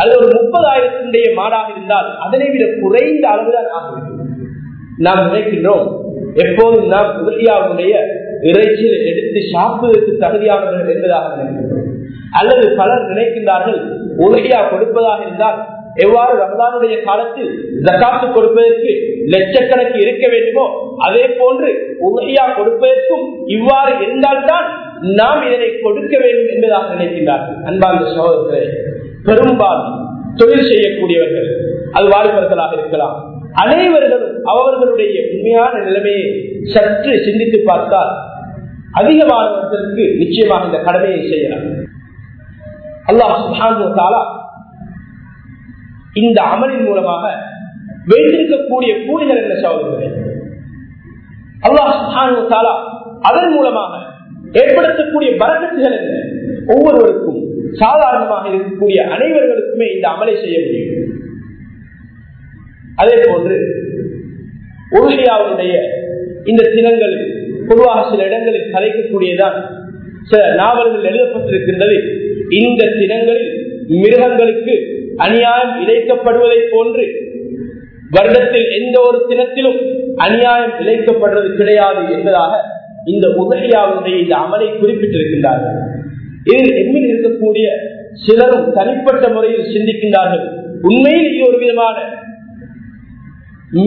A: அது ஒரு முப்பதாயிரத்தினுடைய மாடாக இருந்தால் அதனை விட குறைந்த அளவுதான் ஆகும் நாம் நினைக்கின்றோம் எப்போதும் நாம் உதவியாவுடைய இறைச்சியில் எடுத்து சாப்பிடுவதற்கு தகுதியானவர்கள் என்பதாக நினைக்கின்றோம். அல்லது பலர் நினைக்கின்றார்கள் உதவியா கொடுப்பதாக இருந்தால் எவ்வாறு ரமதானுடைய காலத்தில் ஜக்காத்து கொடுப்பதற்கு லட்சக்கணக்கு இருக்க வேண்டுமோ அதே போன்று உதவியா கொடுப்பதற்கும் இவ்வாறு இருந்தால்தான் நாம் இதனை கொடுக்க வேண்டும் என்பதாக நினைக்கின்றார்கள். அன்பார்ந்த சகோதரர்களே பெரும்பாலும் தொழில் செய்யக்கூடியவர்கள் அது வாலிபர்களாக இருக்கலாம். அனைவர்களும் அவர்களுடைய உண்மையான நிலைமையை சற்று சிந்தித்து பார்த்தால் அதிகமானவர்களுக்கு நிச்சயமாக இந்த கடமையை செய்யலாம். அல்லாஹ் இந்த அமலின் மூலமாக வைத்திருக்கக்கூடிய கூலிகள் என்ன சகோதரர்களே அல்லாஹ் அதன் மூலமாக ஏற்படுத்தக்கூடிய பரகத்துகள் என்ன ஒவ்வொருவருக்கும் சாதாரணமாக இருக்கக்கூடிய அனைவர்களுக்குமே இந்த அமலை செய்ய முடியும். அதே போன்று உருளையாவுடைய இந்த தினங்கள் பொதுவாக சில இடங்களில் கலைக்கக்கூடியதான் சில நாவல்கள் எழுதப்பட்டிருக்கின்றது இந்த தினங்களில் மிருகங்களுக்கு அநியாயம் இழைக்கப்படுவதை போன்று வருடத்தில் எந்த ஒரு தினத்திலும் அநியாயம் இழைக்கப்படுறது கிடையாது என்பதாக இந்த உதவியாவுடைய இந்த அமலை குறிப்பிட்டிருக்கின்றார்கள். இதில் எம்மில் இருக்கக்கூடிய சிலரும் தனிப்பட்ட முறையில் சிந்திக்கின்றார்கள். உண்மையில் இது ஒரு விதமான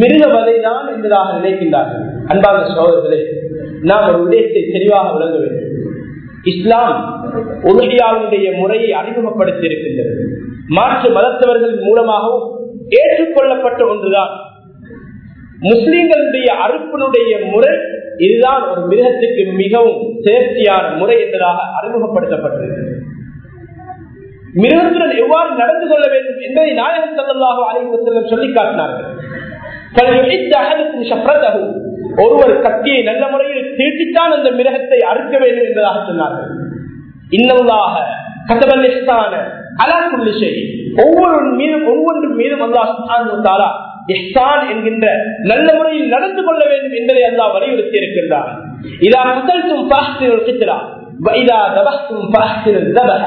A: மிருக வதைதான் என்பதாக நினைக்கின்றார்கள். அன்பான சோதரர்களே நாம் ஒரு விடயத்தை தெளிவாக விளங்க வேண்டும். இஸ்லாம் உலகியாவுடைய முறையை அறிமுகப்படுத்தி இருக்கின்றது மாற்று மதத்தவர்கள் மூலமாகவும் ஏற்றுக்கொள்ளப்பட்ட ஒன்றுதான். முஸ்லிம்களுடைய அறுப்பினுடைய முறை இதுதான் ஒரு மிருகத்துக்கு மிகவும் சேர்த்தியான முறை என்பதாக அறிமுகப்படுத்தப்பட்டிருக்கிறது. மிருகத்துடன் எவ்வாறு நடந்து கொள்ள வேண்டும் என்பதை நாயகம் செல்லமாக அறிமுகத்தில் சொல்லி காட்டினார்கள். ஒருவர் கத்தியை நல்ல முறையில் தீட்டித்தான் அந்த மிருகத்தை அறுக்க வேண்டும் என்பதாக சொன்னார்கள். இன்னல்லாக கதபல்லிஸ்தான அலாக்குள்ளி செய் ஒவ்வொரு மீதும் ஒவ்வொன்று மீதும் அல்லா இஹ்சான் என்கின்ற நல்ல முறையில் நடந்து கொள்ள வேண்டும் என்பதை அல்லா வலியுறுத்தி இருக்கின்றார் இதா முதல்த்தும் சித்திரா வைதா தபஸ்தும் பாஸ்திர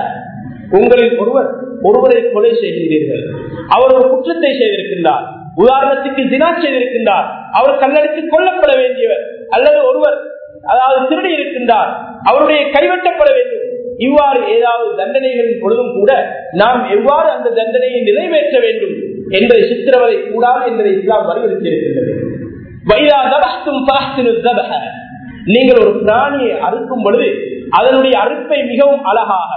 A: உங்களில் ஒருவர் ஒருவரை கொலை செய்கின்றீர்கள். அவர் ஒரு குற்றத்தை செய்திருக்கின்றார். உதாரணத்துக்கு தினா செய்திருக்கின்றார். அவர் கல்லடித்து கொல்லப்பட வேண்டியவர் அல்லது ஒருவர் அதாவது திருடி இருக்கின்றார். அவருடைய கைவெட்டப்பட வேண்டும். இவ்வாறு ஏதாவது தண்டனைகளின் பொழுதும் கூட நாம் எவ்வாறு அந்த தண்டனையை நிறைவேற்ற வேண்டும் என்ற சித்திரவதை கூடாது என்பதை இஸ்லாம் வலியுறுத்தியிருக்கின்றது. நீங்கள் ஒரு பிராணியை அறுக்கும் பொழுது அதனுடைய அறுப்பை மிகவும் அழகாக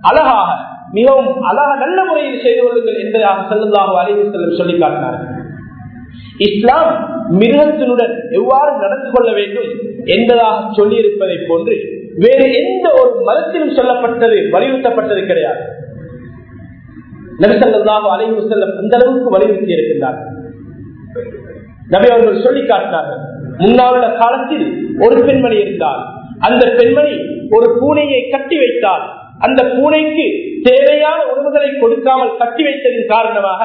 A: அழகாக மிகவும் அழக நல்ல முறையில் செய்து கொள்ளுங்கள் என்பதாக செல்லுதாக அறிவு செல்லும் சொல்லி காட்டினார்கள். இஸ்லாம் மிருகத்தினுடன் எவ்வாறு நடந்து கொள்ள வேண்டும் என்பதாக சொல்லியிருப்பதை போன்று வேறு எந்த ஒரு மதத்திலும் சொல்லப்பட்டது வலியுறுத்தப்பட்டது கிடையாது. நபிசல்லாஹு அலைவு செல்லம் அந்த அளவுக்கு வலியுறுத்தி இருக்கின்றார். நபி அவர்கள் சொல்லி காட்டினார்கள் முன்னால் காலத்தில் ஒரு பெண்மணி இருந்தார் அந்த பெண்மணி ஒரு பூனையை கட்டி வைத்தார் அந்த பூனைக்கு தேவையான உணவுகளை கொடுக்காமல் கட்டி வைத்ததின் காரணமாக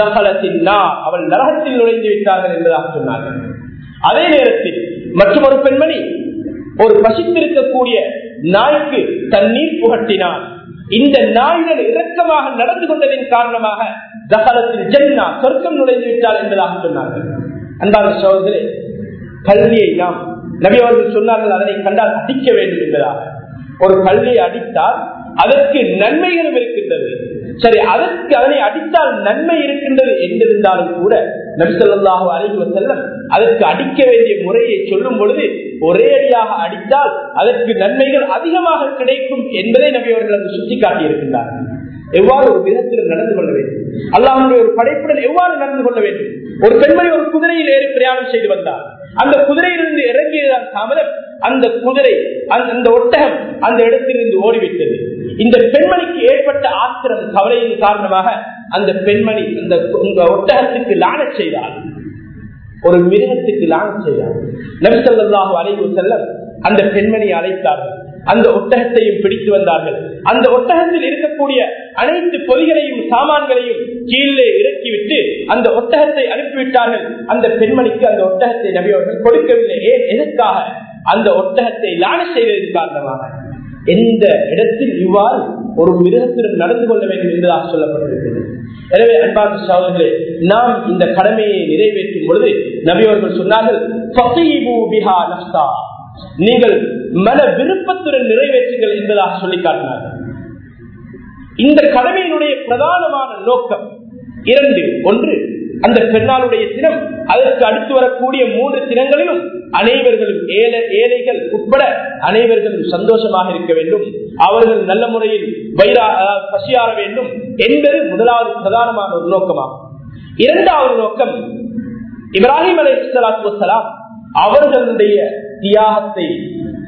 A: தகலத்தின் அவள் நரகத்தில் நுழைந்து விட்டார்கள் என்பதாக சொன்னார்கள். அதே நேரத்தில் மற்றொரு பெண்மணி ஒரு பசித்திருக்கக்கூடிய நாய்க்கு தண்ணீர் புகட்டினார். இந்த நாய்கள் இரக்கமாக நடந்து கொண்டதின் காரணமாக தகலத்தில் ஜென்னா சொர்க்கம் நுழைந்து விட்டாள் என்பதாக சொன்னார்கள். அன்பான சோதரே கல்வியை நாம் நபி அவர்கள் சொன்னார்கள் அதனை கண்டால் அடிக்க வேண்டும் என்பதாக. ஒரு கல்வியை அடித்தால் அதற்கு நன்மைகளும் இருக்கின்றது. சரி அதற்கு அதனை அடித்தால் நன்மை இருக்கின்றது என்றிருந்தாலும் கூட நபிசல்லாஹு அலைஹி செல்லம் அதற்கு அடிக்க வேண்டிய முறையை சொல்லும் பொழுது ஒரே அடியாக அடித்தால் அதற்கு நன்மைகள் அதிகமாக கிடைக்கும் என்பதை நபி அவர்கள் அந்த சுட்டிக்காட்டி இருக்கின்றார்கள் எவ்வாறு ஒரு விதத்தில் நடந்து கொள்ள வேண்டும்? அல்லாஹனுடைய ஒரு படைப்புடன் எவ்வாறு நடந்து கொள்ள வேண்டும்? ஒரு பெண்மணி ஒரு குதிரையில் ஏறி பிரயாணம் செய்து வந்தார். அந்த குதிரையிலிருந்து இறங்கியதான் தாமதம் அந்த குதிரை அந்த ஒட்டகம் அந்த இடத்திலிருந்து ஓடிவிட்டது. இந்த பெண்மணிக்கு ஏற்பட்ட ஆத்திரம் கவலையின் காரணமாக அந்த பெண்மணி அந்த ஒட்டகத்துக்கு லான செய்தார் ஒரு மிருகத்துக்கு லான செய்தார் நபிசல்லாஹு அலைவு செல்லம் அந்த பெண்மணி அழைத்தார்கள். அந்த ஒட்டகத்தையும் பிடித்து வந்தார்கள். அந்த ஒட்டகத்தில் இருக்கக்கூடிய அனைத்து பொதிகளையும் சாமான்களையும் கீழே இறக்கிவிட்டு அந்த ஒட்டகத்தை அனுப்பிவிட்டார்கள். அந்த பெண்மணிக்கு அந்த ஒட்டகத்தை நபி அவர்கள் கொடுக்கவில்லை. ஏன்? எதற்காக? அந்த ஒட்டகத்தை லான செய்வதன் காரணமாக. எந்த இடத்தில் இவ்வாறு ஒரு மிருகத்திற்கு நடந்து கொள்ள வேண்டும் என்பதாக சொல்லப்பட்டிருக்கிறது. எனவே அன்பான சகோதரர்களே நாம் இந்த கடமையை நிறைவேற்றும் பொழுது நபியவர்கள் சொன்னார்கள் நீங்கள் மன விருப்பத்துடன் நிறைவேற்றுங்கள் என்பதாக சொல்லி காட்டினார்கள். இந்த கடமையினுடைய பிரதானமான நோக்கம் இரண்டு ஒன்று அந்த பெண்ணாளுடைய தினம் அதற்கு அடுத்து வரக்கூடிய மூன்று தினங்களிலும் அனைவர்களும் ஏழை ஏழைகள் உட்பட அனைவர்களும் சந்தோஷமாக இருக்க வேண்டும். அவர்கள் நல்ல முறையில் வைரா பசியாற வேண்டும் என்பது முதலாவது பிரதானமான ஒரு நோக்கமாகும். இரண்டாவது நோக்கம் இப்ராஹிம் அலை சலாத்துலாம் அவர்களுடைய தியாகத்தை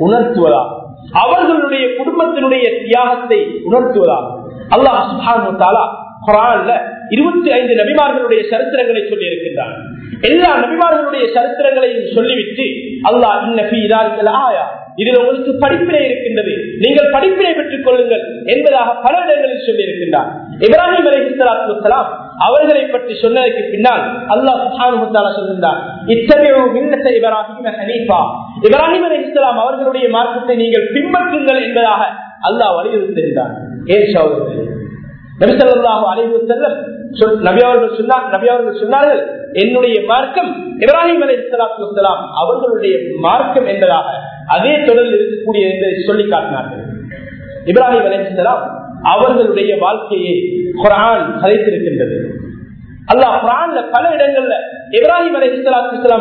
A: உணர்த்துவதாகும். அவர்களுடைய குடும்பத்தினுடைய தியாகத்தை உணர்த்துவதாகும். அல்லாஹ் சுஹானு தாலா குரான்ல இருபத்தி ஐந்து நபிமார்களுடைய சரித்திரங்களை சொல்லி இருக்கின்றார் எல்லா நபிமார்களுடைய சரித்திரங்களையும் சொல்லிவிட்டு அல்லாஹ் இன்ன ஆயா. இதில் உங்களுக்கு படிப்பினை இருக்கின்றது. நீங்கள் படிப்பினை பெற்றுக் கொள்ளுங்கள் என்பதாக பல இடங்களில் சொல்லி இருக்கின்றார் இப்ராஹிம் அலி இஸ்லாத்துலாம் அவர்களை பற்றி சொன்னதற்கு பின்னால் அல்லாஹ் சுஹானுத்தாலா சொல்கின்றார் இப்ராஹிம் ஹனீஃபா. இப்ராஹிம் அலி இஸ்லாம் அவர்களுடைய மார்க்கத்தை நீங்கள் பின்பற்றுங்கள் என்பதாக அல்லாஹ் வலியுறுத்துகின்றார். ஏன் சௌதரி நபிசல்லாஹு அலைவு செல்லம் நபி சொன்னார் நபி சொன்னார்கள் என்னுடைய மார்க்கம் இப்ராஹிம் அலி அவர்களுடைய மார்க்கம் என்பதாக அதே தொடரில் இருக்கக்கூடிய என்பதை சொல்லி காட்டினார்கள். இப்ராஹிம் அலி அவர்களுடைய வாழ்க்கையை குரான் சதைத்திருக்கின்றது அல்லாஹ் குரான்ல பல இடங்கள்ல இப்ராஹிம் அலி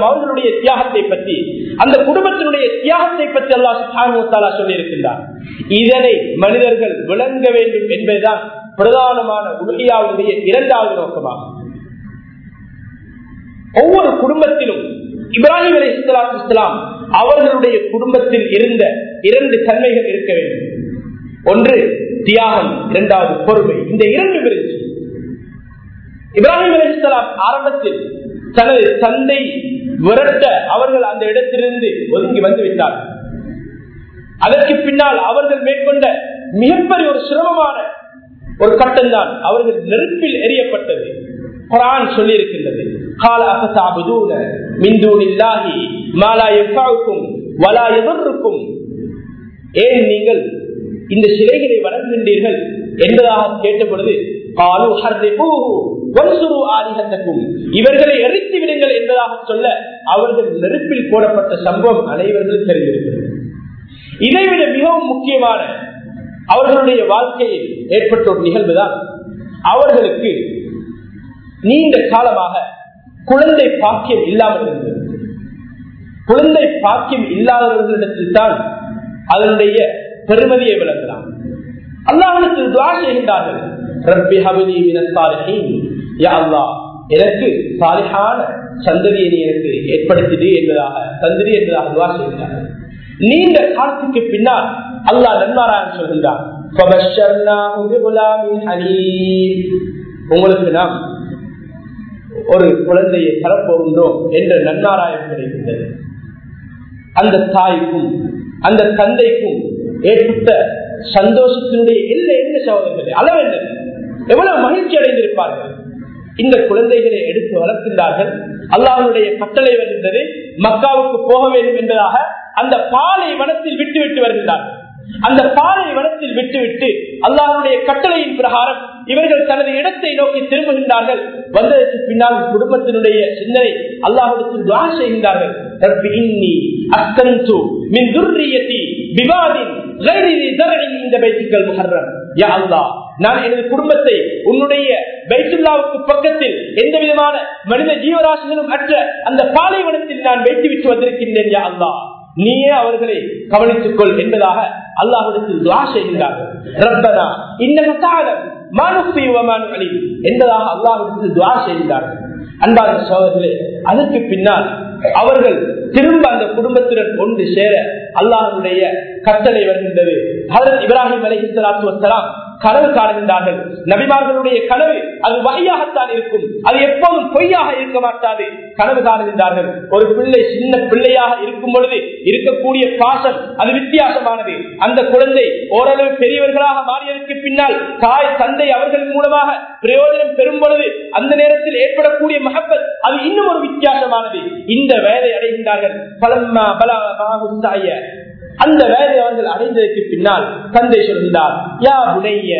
A: அவர்களுடைய தியாகத்தை பற்றி அந்த குடும்பத்தினுடைய தியாகத்தை பற்றி அல்லாஹ் சொல்லி இருக்கின்றார் இதனை மனிதர்கள் விளங்க வேண்டும் என்பதுதான் பிரதானமான உலகியாவுடைய இரண்டாவது நோக்கமாகும் ஒவ்வொரு குடும்பத்திலும் இப்ராஹிம் அலி இஸ்லாத்து இஸ்லாம் அவர்களுடைய குடும்பத்தில் இருந்த இரண்டு தன்மைகள் இருக்க வேண்டும். ஒன்று தியாகம். இரண்டாவது பொறுமை. இந்த இரண்டு பிரிச்சு இப்ராஹிம் அலி இஸ்லாம் ஆரம்பத்தில் தனது தந்தை விரட்ட அவர்கள் அந்த இடத்திலிருந்து ஒதுங்கி வந்து விட்டார்கள். அதற்கு பின்னால் அவர்கள் மேற்கொண்ட மிகப்பெரிய ஒரு சிரமமான ஒரு கட்டம் தான் அவர்கள் நெருப்பில் எரியப்பட்டது குரான் சொல்லி இருக்கின்றது கால அசசாபுதூன மிந்தூனில்லாஹி மாலா எஃபாவுக்கும் வலா எவருக்கும் ஏன் நீங்கள் இந்த சிலைகளை வளர்கின்றீர்கள் என்பதாக கேட்ட பொழுது காலு ஆதிகத்தக்கும் இவர்களை எரித்து விடுங்கள் என்பதாக சொல்ல அவர்கள் நெருப்பில் போடப்பட்ட சம்பவம் அனைவர்களும் தெரிந்திருக்கிறது. இதைவிட மிகவும் முக்கியமான அவர்களுடைய வாழ்க்கையில் ஏற்பட்ட ஒரு நிகழ்வுதான். அவர்களுக்கு நீண்ட காலமாக குழந்தை பாக்கியம் இல்லாமல் இருந்தது. குழந்தை பாக்கியம் இல்லாதவர்களிடத்தில் தான் அதனுடைய பெருமதியை விளங்கலாம். அல்லாவிடத்தில் துவா செய்கின்றார்கள். ரப்பி ஹபிலி மினஸ் யா அல்லாஹ் எனக்கு சாலிஹான சந்ததியை எனக்கு ஏற்படுத்திடு என்பதாக சந்திரி என்பதாக துவா செய்கின்றார்கள். நீண்ட காத்துக்கு பின்னால் அல்லா நன்மாரான் சொல்கின்றான். உங்களுக்கு நாம் ஒரு குழந்தையை தரப்போகின்றோம் என்ற நன்னாராயம் கிடைக்கின்றது அந்த தாய்க்கும் அந்த தந்தைக்கும் ஏற்பட்ட சந்தோஷத்தினுடைய இல்லை என்ன சகோதரர்கள்? அளவென்றது எவ்வளவு மகிழ்ச்சி அடைந்திருப்பார்கள்? இந்த குழந்தைகளை எடுத்து வளர்க்கின்றார்கள். அல்லாஹனுடைய கட்டளை வருகின்றது மக்காவுக்கு போக வேண்டும் என்பதாக அந்த பாலை வனத்தில் விட்டு விட்டு வருகிறார்கள் அந்த பாலை வனத்தில் விட்டுவிட்டு அல்லாருடைய கட்டளையின் பிரகாரம் இவர்கள் தனது இடத்தை நோக்கி திரும்புகின்றார்கள். வந்ததற்கு பின்னால் குடும்பத்தினுடைய சிந்தனை அல்லாஹுக்கு துவா செய்கின்றார்கள். நான் எனது குடும்பத்தை உன்னுடைய பைத்துல்லாவுக்கு பக்கத்தில் எந்த விதமான மனித ஜீவராசிகளும் அற்ற அந்த பாலைவனத்தில் நான் வைத்து விட்டு வந்திருக்கின்றேன் யா அல்லா நீயே அவர்களை கவனித்துக் கொள் என்பதாக அல்லாஹிடத்தில் துவா செய்கின்றார்கள் ரப்பனா இன்னக தாழம் என்பதாக அல்லாஹிடத்தில் துவா செய்கின்றார்கள் அன்பான சோதர்களே அதற்கு பின்னால் அவர்கள் திரும்ப அந்த குடும்பத்துடன் ஒன்று சேர அல்லாஹனுடைய கட்டளை வருகின்றது. ஹதரத் இப்ராஹிம் அலஹி சலாத்து வசலாம் கனவு காணுகின்றார்கள். நபிமார்களுடைய கனவு அது வகையாகத்தான் இருக்கும். அது எப்போதும் பொய்யாக இருக்க மாட்டாது. கனவு காணுகின்றார்கள். ஒரு பிள்ளை சின்ன பிள்ளையாக இருக்கும் பொழுது இருக்கக்கூடிய பாசம் அது வித்தியாசமானது. அந்த குழந்தை ஓரளவு பெரியவர்களாக மாறியதற்கு பின்னால் தாய் தந்தை அவர்கள் மூலமாக பிரயோஜனம் பெறும் பொழுது அந்த நேரத்தில் ஏற்படக்கூடிய மகப்பல் அது இன்னும் ஒரு வித்தியாசமானது. இந்த வேலை அடைகின்றார்கள். பலம்மா உண்டாய அந்த வேலை அவர்கள் அடைந்ததற்கு பின்னால் தந்தை சொல்கிறார் யா உடைய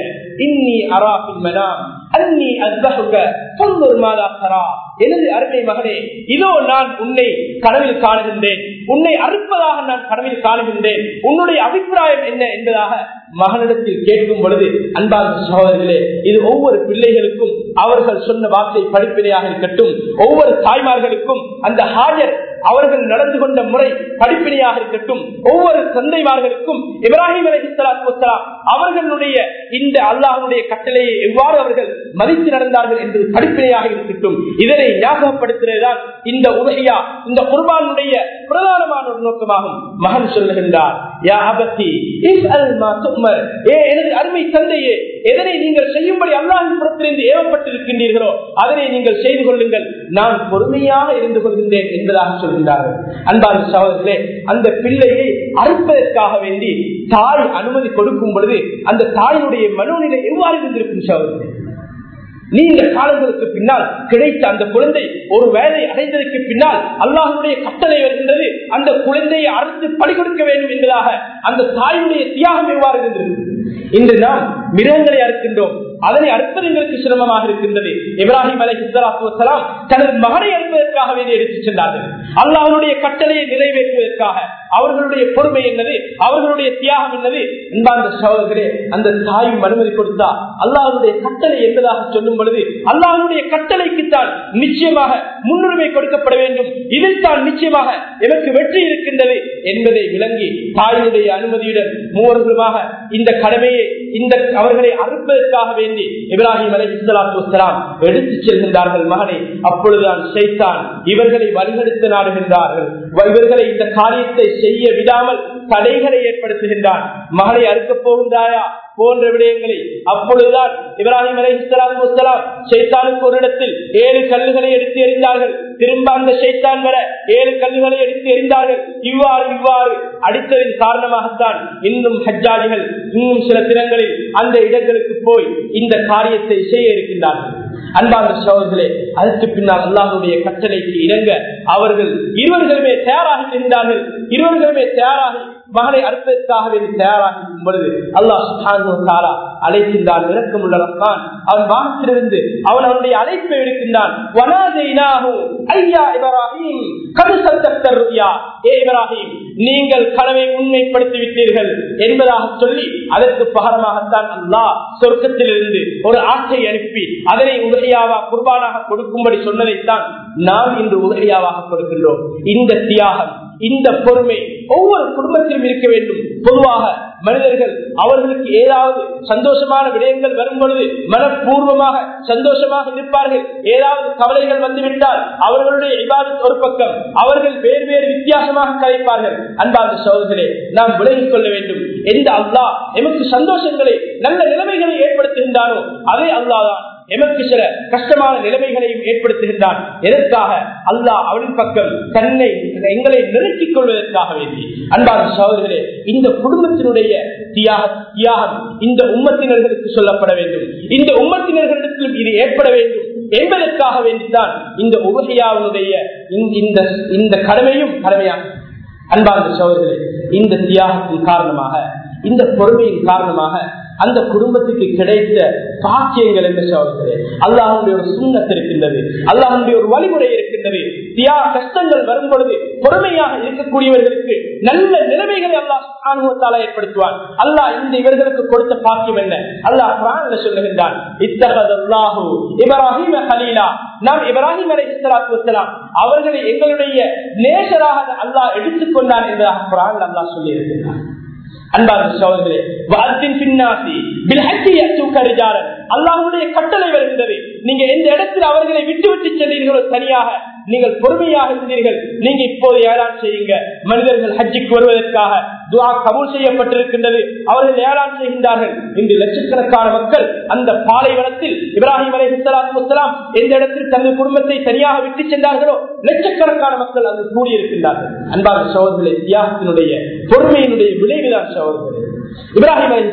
A: இன்னி அராபின் மனாம் அன்னி அஸ்பகுக சொந்தொரு மாதா சரா எனது அருமை மகனே இதோ நான் உன்னை கனவில் காணுகின்றேன். உன்னை அறுப்பதாக நான் கனவில் காணுகின்றேன். உன்னுடைய அபிப்பிராயம் என்ன என்பதாக மகனிடத்தில் கேட்கும் பொழுது அன்பான சகோதரர்களே இது ஒவ்வொரு பிள்ளைகளுக்கும் அவர்கள் சொன்ன வார்த்தை படிப்பினையாக இருக்கட்டும் ஒவ்வொரு தாய்மார்களுக்கும் அந்த ஹாஜர் அவர்கள் நடந்து கொண்ட முறை படிப்பினையாக இருக்கட்டும் ஒவ்வொரு தந்தைமார்களுக்கும் இப்ராஹிம் அலிஸ்லாம் அவர்களுடைய இந்த அல்லாஹனுடைய கட்டளையை எவ்வாறு அவர்கள் மதித்து நடந்தார்கள் என்பது படிப்பினையாக இருக்கட்டும். இதனை ஞாபகப்படுத்துவதுதான் இந்த உதவியா இந்த குர்பானுடைய பிரதானமான ஒரு நோக்கமாகும். மகன் சொல்லுகின்றார் எனது அருமை தந்தையே எதனை நீங்கள் செய்யும்படி அல்லாஹின் புறத்திலிருந்து ஏவப்பட்டிருக்கின்றீர்களோ அதனை நீங்கள் செய்து கொள்ளுங்கள். நான் பொறுமையாக இருந்து கொள்கின்றேன் என்பதாக சொல்கின்றார்கள் அன்பான சகோதரர்களே அந்த பிள்ளையை அறுப்பதற்காக வேண்டி தாய் அனுமதி கொடுக்கும் பொழுது அந்த தாயினுடைய மனோநிலை எவ்வாறு இருந்திருக்கும் சகோதரர்களே? நீண்ட காலங்களுக்கு பின்னால் கிடைத்த அந்த குழந்தை ஒரு வேலை அடைந்ததற்கு பின்னால் அல்லாஹனுடைய கட்டளை வருகின்றது. அந்த குழந்தையை அறுத்து படி கொடுக்க வேண்டும் என்பதாக அந்த தாயுடைய தியாகம் எவ்வாறு இருந்தது இன்று நாம் மிருகங்களை அறுக்கின்றோம். அதனை அறுப்பது எங்களுக்கு சிரமமாக இருக்கின்றது. இப்ராஹிம் அலை இஸ்லாத்துலாம் தனது மகனை அறுப்பதற்காக எடுத்துச் சென்றார்கள். அல்லாஹனுடைய கட்டளையை நிறைவேற்றுவதற்காக. அவர்களுடைய பொறுமை என்னது? அவர்களுடைய தியாகம் என்னது? அன்பார்ந்த சகோதரர்களே அந்த தாயும் அனுமதி கொடுத்தா அல்லாஹனுடைய கட்டளை என்பதாக சொல்லும் பொழுது அல்லாஹனுடைய கட்டளைக்குத்தான் நிச்சயமாக முன்னுரிமை கொடுக்கப்பட வேண்டும். இதில் தான் நிச்சயமாக எனக்கு வெற்றி இருக்கின்றது என்பதை விளங்கி தாயினுடைய அனுமதியுடன் மூவர்களுமாக இந்த கடமையை இந்த அவர்களை அறுப்பதற்காக வேண்டி இப்ராஹிம் அலை இஸ்லாத்து எடுத்து செல்கின்றார்கள் மகனை. அப்பொழுதுதான் செய்தான் இவர்களை வழிநடத்த நாடுகின்றார்கள். இவர்களை இந்த காரியத்தை செய்ய விடாமல் தடைகளை ஏற்படுத்துகின்றான். மகளை அறுக்கப் போகின்றாயா? போன்ற விடயங்களை. அப்பொழுதுதான் இப்ராஹிம் அலை இஸ்லாம் சைத்தானுக்கு ஒரு இடத்தில் ஏழு கல்லுகளை எடுத்து எறிந்தார்கள். திரும்ப அந்த சைத்தான் வர ஏழு கல்லுகளை எடுத்து எறிந்தார்கள். இவ்வாறு இவ்வாறு அடித்ததின் காரணமாகத்தான் இன்னும் ஹஜ்ஜாஜிகள் இன்னும் சில தினங்களில் அந்த இடங்களுக்கு போய் இந்த காரியத்தை செய்ய இருக்கின்றார்கள். அன்பான சோழர்களே அதற்கு பின்னால் அல்லாஹுடைய கட்டளைக்கு இணங்க அவர்கள் இருவர்களுமே தயாராகி இருந்தார்கள். இருவர்களுமே தயாராகி மகனை அறுப்பதற்காக வேண்டி தயாராகும் பொழுது அல்லாஹ் அழைக்கின்றான் இறக்கம் ரஹ்மான் அவன் வானத்திலிருந்து அவன் அவனுடைய அழைப்பை எடுக்கின்றான். ஐயா இப்ராஹிம் நீங்கள் கனவை உண்மைப்படுத்தி விட்டீர்கள் என்பதாக சொல்லி அதற்கு பகரமாகத்தான் அல்லாஹ் சொர்க்கத்திலிருந்து ஒரு ஆட்சியை அனுப்பி அதனை உதவியாவா குர்பானாக கொடுக்கும்படி சொன்னதைத்தான் நாம் இன்று உதவியாவாக கொடுக்கின்றோம். இந்த தியாகம் இந்த பொறுமை ஒவ்வொரு குடும்பத்திலும் இருக்க வேண்டும். பொதுவாக மனிதர்கள் அவர்களுக்கு ஏதாவது சந்தோஷமான விடயங்கள் வரும் பொழுது மனப்பூர்வமாக சந்தோஷமாக இருப்பார்கள். ஏதாவது கவலைகள் வந்துவிட்டால் அவர்களுடைய இபாதத் ஒரு பக்கம். அவர்கள் வேறு வேறு வித்தியாசமாக கலைப்பார்கள். அன்பார்ந்த சோதர்களே நாம் விலகிக் கொள்ள வேண்டும். எந்த அல்லா எமக்கு சந்தோஷங்களை நல்ல நிலைமைகளை ஏற்படுத்துகின்றானோ அதே அல்லாதான் எமக்கு சில கஷ்டமான நிலைமைகளையும் ஏற்படுத்துகின்றான். எதற்காக? அல்லாஹ் அவனின் பக்கம் தன்னை எங்களை நிறுத்திக் கொள்வதற்காக வேண்டி. அன்பான சகோதரர்களே இந்த குடும்பத்தினுடைய தியாக தியாகம் இந்த உம்மத்தினர்களுக்கு சொல்லப்பட வேண்டும். இந்த உம்மத்தினர்களிடத்திலும் இது ஏற்பட வேண்டும். என்பதற்காக வேண்டித்தான் இந்த உபகையாவுடைய இந்த இந்த கடமையும் கடமையாகும். அன்பார்ந்த சோதர்களே இந்த தியாகத்தின் காரணமாக இந்த பொறுமையின் காரணமாக அந்த குடும்பத்துக்கு கிடைத்த பாக்கியங்கள் என்று சொல்கிறது அல்லாஹனுடைய ஒரு சுண்ணத் இருக்கின்றது. அல்லாஹனுடைய ஒரு வழிமுறை இருக்கின்றது. தியா கஷ்டங்கள் வரும் பொழுது பொறுமையாக இருக்கக்கூடியவர்களுக்கு நல்ல நிலைமைகளை அல்லாஹ் ஆணுவத்தால ஏற்படுத்துவார் அல்லாஹ் இந்த இவர்களுக்கு கொடுத்த பாக்கியம் என்ன? அல்லாஹ் குரான்ல சொல்லுகின்றான் இத்தகதல்லாஹு இப்ராஹிம ஹலீலா. நாம் இப்ராஹிம் அலை இஸ்லாத்துலாம் அவர்களை எங்களுடைய நேசராக அல்லாஹ் எடுத்துக்கொண்டார் என்பதாக குரான் அல்லாஹ் சொல்லி இருக்கின்றார் அன்பார்ந்த சோதர்களே வாழ்த்தின் பின்னாசி அல்லாஹுடைய கட்டளை வருகின்றது. நீங்க எந்த இடத்தில் அவர்களை விட்டு விட்டு சென்றீர்களோ தனியாக நீங்கள் பொறுமையாக இருந்தீர்கள். நீங்க இப்போது ஏழான் செய்யுங்க. மனிதர்கள் ஹஜ்ஜிக்கு வருவதற்காக துவா கபூல் செய்யப்பட்டிருக்கின்றது. அவர்கள் ஏழான் செய்கின்றார்கள். இன்று லட்சக்கணக்கான மக்கள் அந்த பாலைவனத்தில் இப்ராஹிம் அலை முத்தலாம் எந்த இடத்தில் தனது குடும்பத்தை தனியாக விட்டு சென்றார்களோ லட்சக்கணக்கான மக்கள் அங்கு கூடியிருக்கின்றார்கள். அன்பான சோதர்களே தியாகத்தினுடைய பொறுமையினுடைய விளைவுதான் சோதர்களே இப்ராஹிம் அலை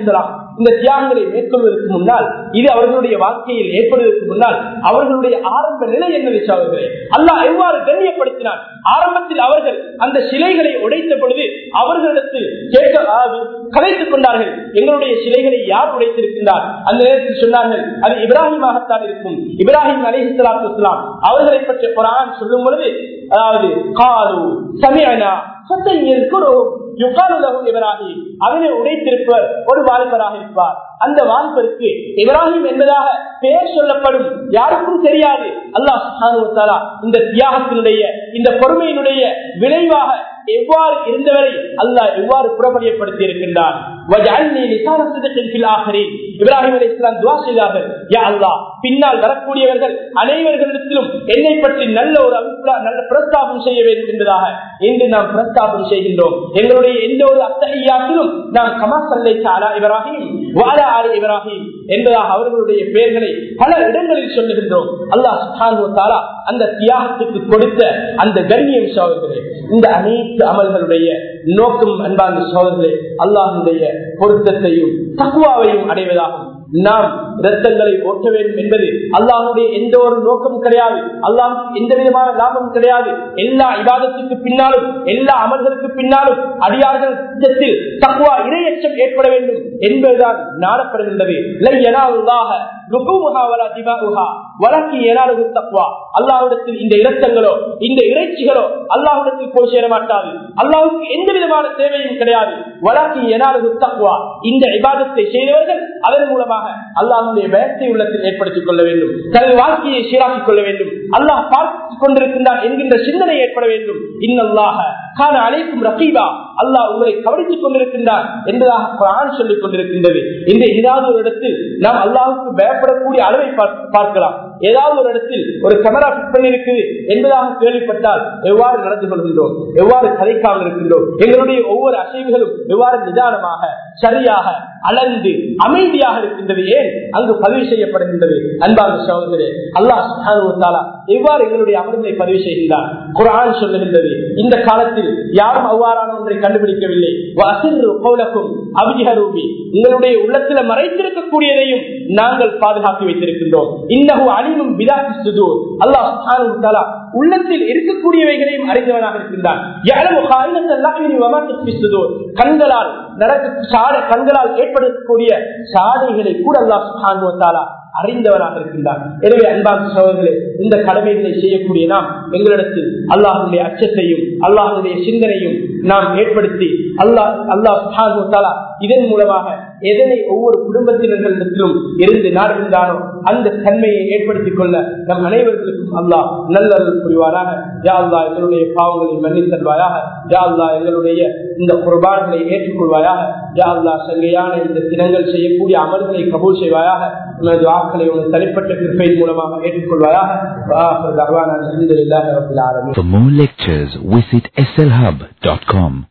A: இந்த தியாகங்களை மேற்கொள்வதற்கு முன்னால் இது அவர்களுடைய வாழ்க்கையில் ஏற்படுவதற்கு முன்னால் அவர்களுடைய ஆரம்ப நிலை என்ன வச்சார்களே அல்லாஹ் எவ்வாறு கண்ணியப்படுத்தினார் ஆரம்பத்தில் அவர்கள் அந்த சிலைகளை உடைத்த பொழுது அவர்களிடத்தில் கேட்க கலைத்துக் கொண்டார்கள் எங்களுடைய சிலைகளை யார் உடைத்திருக்கின்றார்? அந்த நேரத்தில் சொன்னார்கள் அது இப்ராஹிமாகத்தான் இருக்கும். இப்ராஹிம் அலி இஸ்லாத்து இஸ்லாம் அவர்களை பற்றி குரான் சொல்லும் பொழுது அதாவது காலு குரு இப்ராஹிம் அதனை உடைத்திருப்பவர் ஒரு வாலிபராக இருப்பார். அந்த வாலிபருக்கு இப்ராஹிம் என்பதாக பெயர் சொல்லப்படும் யாருக்கும் தெரியாது. அல்லாஹ் இந்த தியாகத்தினுடைய இந்த பொறுமையினுடைய விளைவாக எவ்வாறு இருந்தவரை அல்லாஹ் எவ்வாறு புறப்படியப்படுத்தி இருக்கின்றான் இப்ராஹிம் அலி இஸ்லாம் துவா செய்தார்கள். யா அல்லா பின்னால் வரக்கூடியவர்கள் அனைவர்களிடத்திலும் என்னை பற்றி நல்ல ஒரு நல்ல பிரஸ்தாபம் செய்ய வேண்டும் என்பதாக இன்று நாம் பிரஸ்தாபம் செய்கின்றோம். எங்களுடைய எந்த ஒரு அத்தகையாத்திலும் நாம் கமாசல்லை சாலா இப்ராஹிம் வாலா ஆலி இப்ராஹிம் என்பதாக அவர்களுடைய பெயர்களை பல இடங்களில் சொல்லுகின்றோம். அல்லாஹ் தாலா அந்த தியாகத்துக்கு கொடுத்த அந்த கண்ணியம் சோதர்களே இந்த அனைத்து அமல்களுடைய நோக்கம் அன்பான சோழர்களே அல்லாஹுடைய பொருத்தத்தையும் தக்குவாவையும் அடைவதாகும். நாம் ரத்தங்களை ஓட்ட வேண்டும் என்பது அல்லாஹுடைய எந்த ஒரு நோக்கமும் கிடையாது. அல்லாஹுக்கு எந்த விதமான லாபமும் கிடையாது. எல்லா இவாதத்துக்கு பின்னாலும் எல்லா அமல்களுக்கு பின்னாலும் அடியார்கள் தக்குவா இரையச்சம் ஏற்பட வேண்டும் என்பதுதான் நாடப்படுகின்றது. அல்லாஹிடத்தில் இந்த இரத்தங்களோ இந்த இறைச்சிகளோ அல்லாஹிடத்தில் போய் சேர மாட்டாது. அல்லாஹுக்கு எந்த விதமான தேவையும் கிடையாது. வழக்கு எனாலு தக்குவா இந்த விவாதத்தை செய்தவர்கள் அதன் மூலமாக அல்லாஹ் அல்லாஹுடைய பயத்தை உள்ளத்தில் ஏற்படுத்திக் கொள்ள வேண்டும். தனது வாழ்க்கையை சீராக்கிக் கொள்ள வேண்டும். அல்லாஹ் பார்த்து கொண்டிருக்கின்றான் என்கின்ற சிந்தனை ஏற்பட வேண்டும். இன்னல்லாக காண அழைக்கும் ரகீபா. அல்லாஹ் உங்களை கவனித்துக் கொண்டிருக்கின்றார் என்பதாக குரான் சொல்லிக் கொண்டிருக்கின்றது. இந்த ஏதாவது ஒரு இடத்தில் நாம் அல்லாஹுக்கு பயப்படக்கூடிய அளவை பார்க்கலாம். ஏதாவது ஒரு இடத்தில் ஒரு கேமரா பிட் பண்ணிருக்குது என்பதாக கேள்விப்பட்டால் எவ்வாறு நடந்து கொள்கின்றோம்? எவ்வாறு கதைக்காமல் இருக்கின்றோம்? எங்களுடைய ஒவ்வொரு அசைவுகளும் எவ்வாறு நிதானமாக சரியாக அளந்து அமைதியாக இருக்கின்றது ஏன்? அங்கு பதிவு செய்யப்படுகின்றது. அன்பான சகோதரே அல்லாஹ் எவ்வாறு எங்களுடைய அமர்களை பதிவு செய்கின்றார் குரான் சொல்லுகின்றது இந்த காலத்தில் யாரும் அவ்வாறான ஒன்றை கண்டுபிடிக்கவில்லை. அபிஜரூபி உங்களுடைய உள்ளத்துல மறைத்திருக்கக்கூடியதையும் நாங்கள் பாதுகாத்து வைத்திருக்கின்றோம். இன்னகு அணியும் விதாசி சுதூர் அல்லாஹ் உள்ளத்தில் இருக்கக்கூடியவைகளையும் அறிந்தவனாக இருக்கின்றான். கண்களால் நடக்க சாட கண்களால் ஏற்படக்கூடிய சாதைகளை கூட அல்லாஹ் சுகாங்குவத்தாலா அறிந்தவனாக இருக்கின்றான். எனவே அன்பான சோழர்களே இந்த கடமைகளை செய்யக்கூடிய நாம் எங்களிடத்தில் அல்லாஹனுடைய அச்சத்தையும் அல்லாஹனுடைய சிந்தனையும் நாம் ஏற்படுத்தி அல்லாஹ் அல்லாஹ் இதன் மூலமாக எதனை ஒவ்வொரு குடும்பத்தினர்களிடத்திலும் இருந்து நாடுகின்றானோ அந்த தன்மையை ஏற்படுத்திக் கொள்ள நம் அனைவர்களுக்கும் அல்லாஹ் நல்லது புரிவாராக யா எங்களுடைய பாவங்களை மன்னித் தருவாயாக. எங்களுடைய இந்த குர்பான்களை ஏற்றுக்கொள்வாயாக. யா சங்கையான இந்த தினங்கள் செய்யக்கூடிய அமல்களை கபூல் செய்வாயாக. உனது வாக்களை உனது தனிப்பட்ட கிருப்பையின் மூலமாக ஏற்றுக்கொள்வாயாக.
B: For more lectures, visit slhub.com.